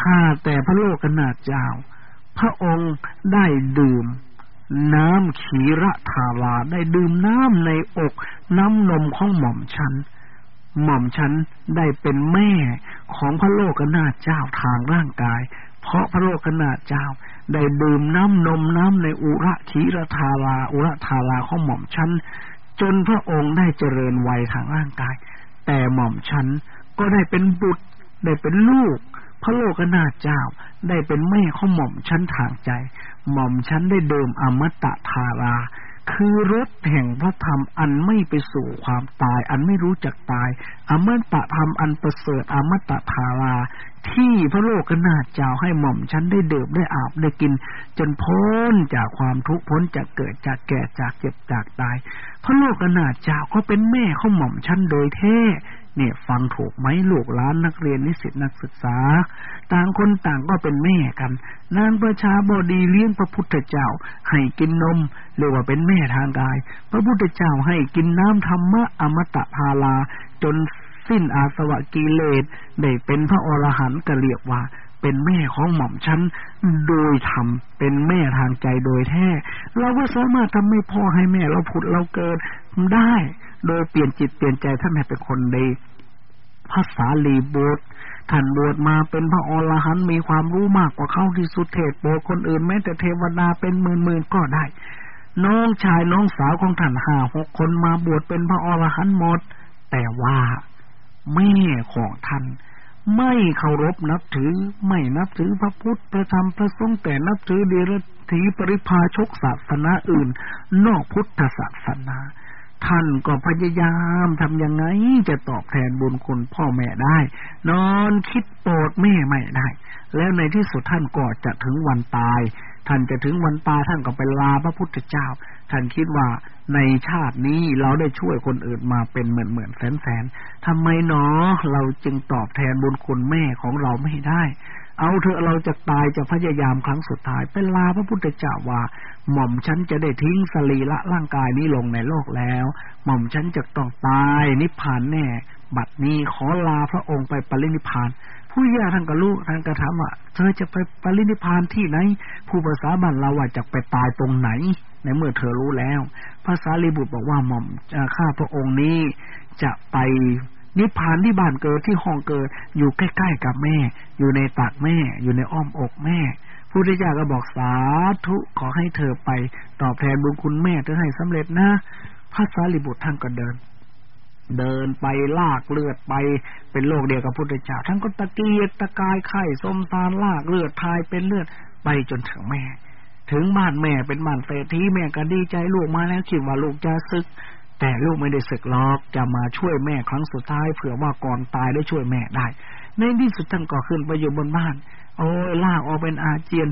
ข้าแต่พระโลกนาถเจ้า พระองค์ได้ดื่ม น้ำขีระทาวาได้ดื่มน้ำในอก น้ำนมของหม่อมฉัน หม่อมฉันได้เป็นแม่ของพระโลกนาเจ้าทางร่างกาย เพราะพระโลกนาเจ้า ได้ดื่มน้ำนมน้ำในอุระขีระทาราอุระทาราของหม่อมฉันจนพระองค์ได้เจริญวัยทางร่างกาย แต่หม่อมฉันก็ได้เป็นบุตรได้เป็นลูก พระโลกนาเจ้าได้เป็นแม่ของหม่อมชั้นทางใจ หม่อมชั้นได้เดิมอมตะธารา คือรถแห่งพระธรรมอันไม่ไปสู่ความตาย อันไม่รู้จักตาย อมตะธรรมอันประเสริฐอมตะธารา ที่พระโลกนาเจ้าให้หม่อมชั้นได้เดิมได้อาบได้กิน จนพ้นจากความทุกข์พ้นจากเกิดจากแก่จากเจ็บจากตาย พระโลกนาเจ้าก็เป็นแม่ของหม่อมชั้นโดยแท้ เนี่ยฟังถูกไหมลูกหลานนักเรียนนิสิตนักศึกษา ต่างคนต่างก็เป็นแม่กัน นางประชาบดีเลี้ยงพระพุทธเจ้า ให้กินนมเรียกว่าเป็นแม่ทางกาย พระพุทธเจ้าให้กินน้ำธรรมะอมตะพาลา จนสิ้นอาสวะกิเลสได้เป็นพระอรหันต์ก็เรียกว่า เป็นแม่ของหม่อมฉันโดยธรรมเป็นแม่ทางใจโดยแท้เราก็สามารถทำให้พ่อให้แม่เราผุดเราเกิดได้ โดยเปลี่ยนจิตเปลี่ยนใจท่านให้เป็นคนดีภาษาลีบทท่านบวชมาเป็นพระอรหันต์มีความรู้มากกว่าเขาที่สุดเทศโปรคนอื่นแม้แต่เทวดาเป็นหมื่นๆก็ได้ น้องชายน้องสาวของท่านห้าหกคนมาบวชเป็นพระอรหันต์หมด แต่ว่าแม่ของท่าน ไม่เคารพนับถือ ไม่นับถือพระพุทธพระธรรมพระสงฆ์แต่นับถือเดรัจฉีปริพาชกศาสนาอื่น นอกพุทธศาสนา ท่านก็พยายามทำยังไงจะตอบแทนบุญคุณพ่อแม่ได้ นอนคิดโปรดแม่ไม่ได้ แล้วในที่สุดท่านก็จะถึงวันตาย ท่านจะถึงวันตายท่านก็ไปลาพระพุทธเจ้า ท่านคิดว่าในชาตินี้เราได้ช่วยคนอื่นมาเป็นเหมือนเหมือนแสนแสนทำไมเนาะเราจึงตอบแทนบุญคุณแม่ของเราไม่ได้ เอาเถอะเราจะตายจะพยายามครั้งสุดท้ายเป็นลาพระพุทธเจ้าว่า หม่อมฉันจะได้ทิ้งสรีละร่างกายนี้ลงในโลกแล้ว หม่อมฉันจะต้องตายนิพพานแน่ บัดนี้ขอลาพระองค์ไปปรินิพพาน ผู้ย่าท่านก็รู้ท่านก็ถามว่าเธอจะไปปรินิพพานที่ไหน ผู้ภาษาบันเราว่าจะไปตายตรงไหน ในเมื่อเธอรู้แล้ว ภาษาลีบุตรบอกว่าหม่อมข้าพระองค์นี้จะไปนิพพานที่บ้านเกิดที่ห้องเกิด อยู่ใกล้ๆกับแม่ อยู่ในตักแม่ อยู่ในอ้อมอกแม่พุทธเจ้าก็บอกสาธุขอให้เธอไป ตอบแทนบุญคุณแม่เธอให้สำเร็จนะพระสารีบุตรท่านก็เดิน เดินไปลากเลือดไปเป็นโรคเดียวกับพุทธเจ้าท่านก็ตะเกียกตะกายไข้สมตาลากเลือดทายเป็นเลือดไปจนถึงแม่ ถึงบ้านแม่เป็นบ้านเศรษฐีแม่ก็ดีใจลูกมาแล้วคิดว่าลูกจะซึก แต่ลูกไม่ได้ศึกลอกจะมาช่วยแม่ครั้งสุดท้ายเผื่อว่าก่อนตายได้ช่วยแม่ได้ ในที่สุดท่านก็ขึ้นไปอยู่บนบ้าน โอ้ยลากออกเป็นอาเจียน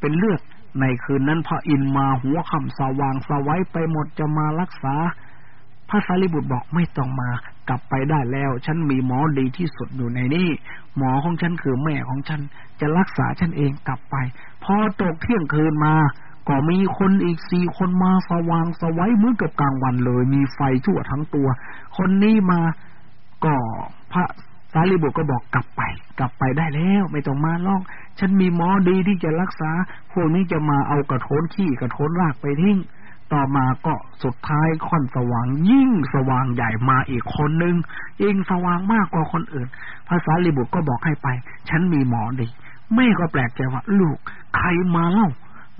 เป็นเลือดในคืนนั้นพระอินมาหัวคำสว่างสวัยไปหมดจะมารักษา พระสารีบุตรบอกไม่ต้องมากลับไปได้แล้ว ฉันมีหมอดีที่สุดอยู่ในนี้ หมอของฉันคือแม่ของฉัน จะรักษาฉันเองกลับไป พอตกเที่ยงคืนมา ก็มีคนอีกสี่คนมาสว่างสวัยเหมือนกับกลางวันเลย มีไฟทั่วทั้งตัว คนนี้มาก็พระสารีบุตรก็บอกกลับไป กลับไปได้แล้ว ไม่ต้องมาล่อง ฉันมีหมอดีที่จะรักษาพวกนี้จะมาเอากระโถนขี้กระโถนรากไปทิ้ง ต่อมาก็สุดท้ายค่อนสว่างยิ่งสว่างใหญ่มาอีกคนนึงยิ่งสว่างมากกว่าคนอื่น ภาษาลิบุตรก็บอกให้ไป ฉันมีหมอดี แม่ก็แปลกใจว่าลูกใครมาเล่า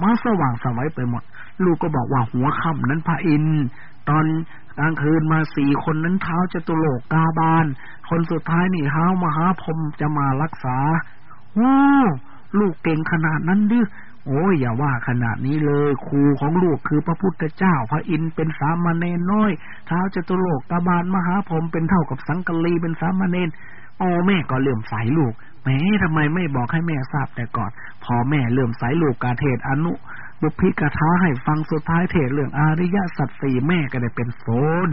มาสว่างสวัยไปหมด ลูกก็บอกว่าหัวค่ำนั้นพระอินตอนกลางคืนมาสี่คนนั้นเท้าจะตุโลกกาบานคนสุดท้ายนี่เท้ามหาพรมจะมารักษาโอ้ลูกเก่งขนาดนั้นดิ โอ้ยอย่าว่าขนาดนี้เลยครูของลูกคือพระพุทธเจ้า พระอินเป็นสามเณรน้อยเท้าจตุโลกกาบาลมหาพรมเป็นเท่ากับสังกะลีเป็นสามเณรโอ้แม่ก็เลื่อมใสลูกแม่ทำไมไม่บอกให้แม่ทราบแต่ก่อน พอแม่เลื่อมใสลูกกาเทศอนุ บุพิกถาให้ฟังสุดท้ายเทศเรื่องอริยสัจสี่แม่ก็ได้เป็นโส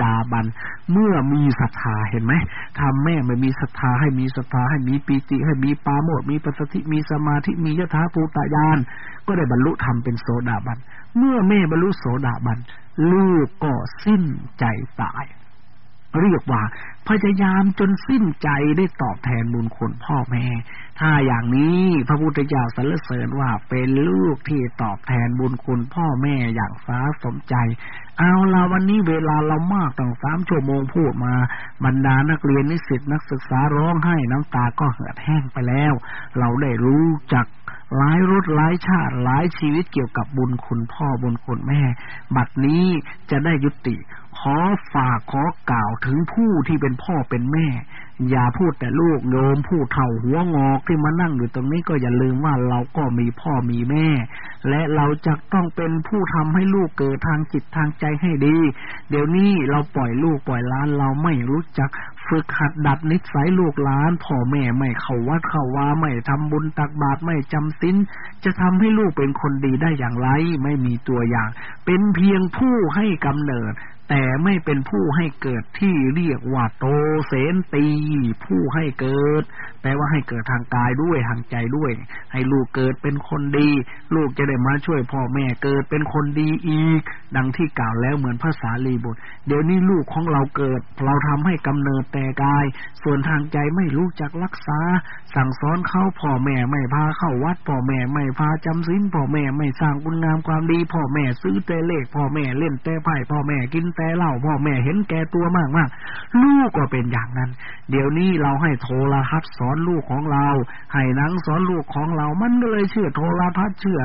ดาบัน เมื่อมีศรัทธาเห็นไหมทำแม่ไม่มีศรัทธาให้มีศรัทธาให้มีปีติให้มีปาโมดมีปัสสติมีสมาธิมียถาภูตายาน ก็ได้บรรลุธรรมเป็นโสดาบัน เมื่อแม่บรรลุโสดาบันลูกก็สิ้นใจตาย เรียกว่า พยายามจนสิ้นใจได้ตอบแทนบุญคุณพ่อแม่ ถ้าอย่างนี้พระพุทธเจ้าสรรเสริญว่าเป็นลูกที่ตอบแทนบุญคุณพ่อแม่อย่างฟ้าสมใจ เอาละวันนี้เวลาเรามากตั้งสามชั่วโมงพูดมา บรรดานักเรียนนิสิตนักศึกษาร้องไห้น้ำตาก็เหือดแห้งไปแล้ว เราได้รู้จักหลายรถหลายชาติหลายชีวิตเกี่ยวกับบุญคุณพ่อบุญคุณแม่ บัดนี้จะได้ยุติ ขอฝากขอกล่าวถึงผู้ที่เป็นพ่อเป็นแม่ อย่าพูดแต่ลูกโยมผู้เฒ่าหัวงอกที่มานั่งอยู่ตรงนี้ก็อย่าลืมว่าเราก็มีพ่อมีแม่ และเราจะต้องเป็นผู้ทำให้ลูกเกิดทางจิตทางใจให้ดี เดี๋ยวนี้เราปล่อยลูกปล่อยล้านเราไม่รู้จักฝึกหัดดัดนิสัยลูกหลานพ่อแม่ไม่เข้าวัดเข้าว่าไม่ทำบุญตักบาตรไม่จำศีลจะทำให้ลูกเป็นคนดีได้อย่างไร ไม่มีตัวอย่าง เป็นเพียงผู้ให้กำเนิด แต่ไม่เป็นผู้ให้เกิดที่เรียกว่าโตเสนตี ผู้ให้เกิด แต่ว่าให้เกิดทางกายด้วยทางใจด้วย ให้ลูกเกิดเป็นคนดี ลูกจะได้มาช่วยพ่อแม่เกิดเป็นคนดีอีก ดังที่กล่าวแล้วเหมือนภาษาลีบุตร เดี๋ยวนี้ลูกของเราเกิด เราทำให้กำเนิดแต่กาย ส่วนทางใจไม่รู้จักรักษา สั่งสอนเขาพ่อแม่ไม่พาเข้าวัดพ่อแม่ไม่พาจำศีลพ่อแม่ไม่สร้างคุณงามความดีพ่อแม่ซื้อแต่เลขพ่อแม่เล่นแต่ไพ่พ่อแม่กินแต่เหล้าพ่อแม่เห็นแก่ตัวมากมากลูกก็เป็นอย่างนั้น เดี๋ยวนี้เราให้โทรทัศน์สอนลูกของเราให้หนังสอนลูกของเรา มันก็เลยเชื่อโทรทัศน์เชื่อ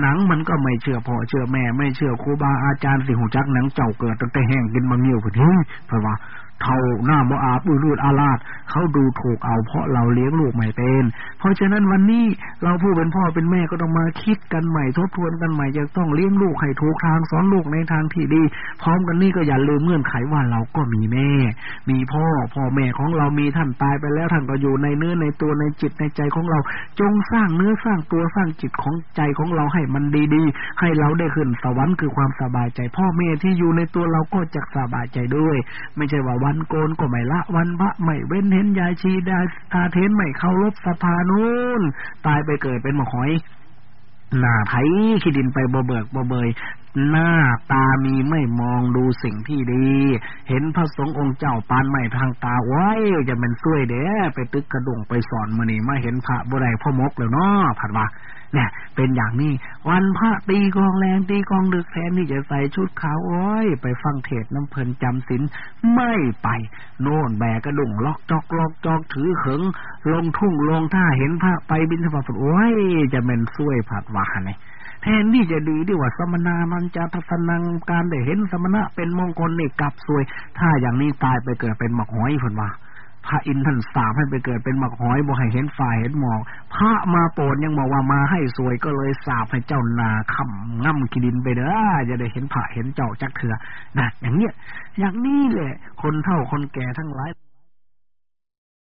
หนังมันก็ไม่เชื่อพ่อเชื่อแม่ ไม่เชื่อครูบาอาจารย์สิหูจักหนังเจ้าเกิดตั้งแต่แห้งกินมาเงี้ยวพอดีเพราะว่า เท่าหน้าโมอาบอืรูดอาลาดเขาดูถูกเอาเพราะเราเลี้ยงลูกไม่เป็น เพราะฉะนั้นวันนี้เราผู้เป็นพ่อเป็นแม่ก็ต้องมาคิดกันใหม่ทบทวนกันใหม่จะต้องเลี้ยงลูกให้ถูกทางสอนลูกในทางที่ดี พร้อมกันนี่ก็อย่าลืมเงื่อนไขว่าเราก็มีแม่ มีพ่อพ่อแม่ของเรามีท่านตายไปแล้วท่านก็อยู่ในเนื้อในตัวในจิตในใจของเรา จงสร้างเนื้อสร้างตัวสร้างจิตของใจของเราให้มันดีๆ ให้เราได้ขึ้นสวรรค์คือความสบายใจ พ่อแม่ที่อยู่ในตัวเราก็จะสบายใจด้วย ไม่ใช่ว่าวันโกนก็ไม่ละวันพระไม่เว้นเห็นยายชีดาตาเทนไม่เคารพสภานูนตายไปเกิดเป็นหมอหอยหน้าไถขี้ดินไปบ่เบิกบ่เบย หน้าตามีไม่มองดูสิ่งที่ดี เห็นพระสงฆ์องค์เจ้าปานไม่ทางตาไว้จะเป็นช่วยเด้ไปตึกกระดงไปสอนมือนี่มาเห็นพระบุไรพ่อมกแล้วเนาะผัดว่าเนี่ยเป็นอย่างนี้ วันพระตีกองแรงตีกองดึกแทนที่จะใส่ชุดขาวโอ้ยไปฟังเทศน้ำเพลินจำศีลไม่ไป โน่นแบกกระดุงล็อกจอกล็อกจอกถือเขิง ลงทุ่งลงท่าเห็นพระไปบินสบาโอ้ยจะเป็นช่วยผัดว่าเนี่ย แทนที่จะดีดีว่าสมณามันจะทัศนังการได้เห็นสมณะเป็นมงคลนี่กลับสวย ถ้าอย่างนี้ตายไปเกิดเป็นหมอกหอยผลว่าพระอินทร์ท่านสาบให้ไปเกิดเป็นหมอกหอยบ่ให้เห็นฝ่ายเห็นหมอกพระมาโปรดยังบอกว่ามาให้สวยก็เลยสาบให้เจ้านาคำง่ำกิดินไปเด้อจะได้เห็นพระเห็นเจ้าจักเถื่อนะอย่างเนี้ยอย่างนี้แหละคนเท่าคนแก่ทั้งหลาย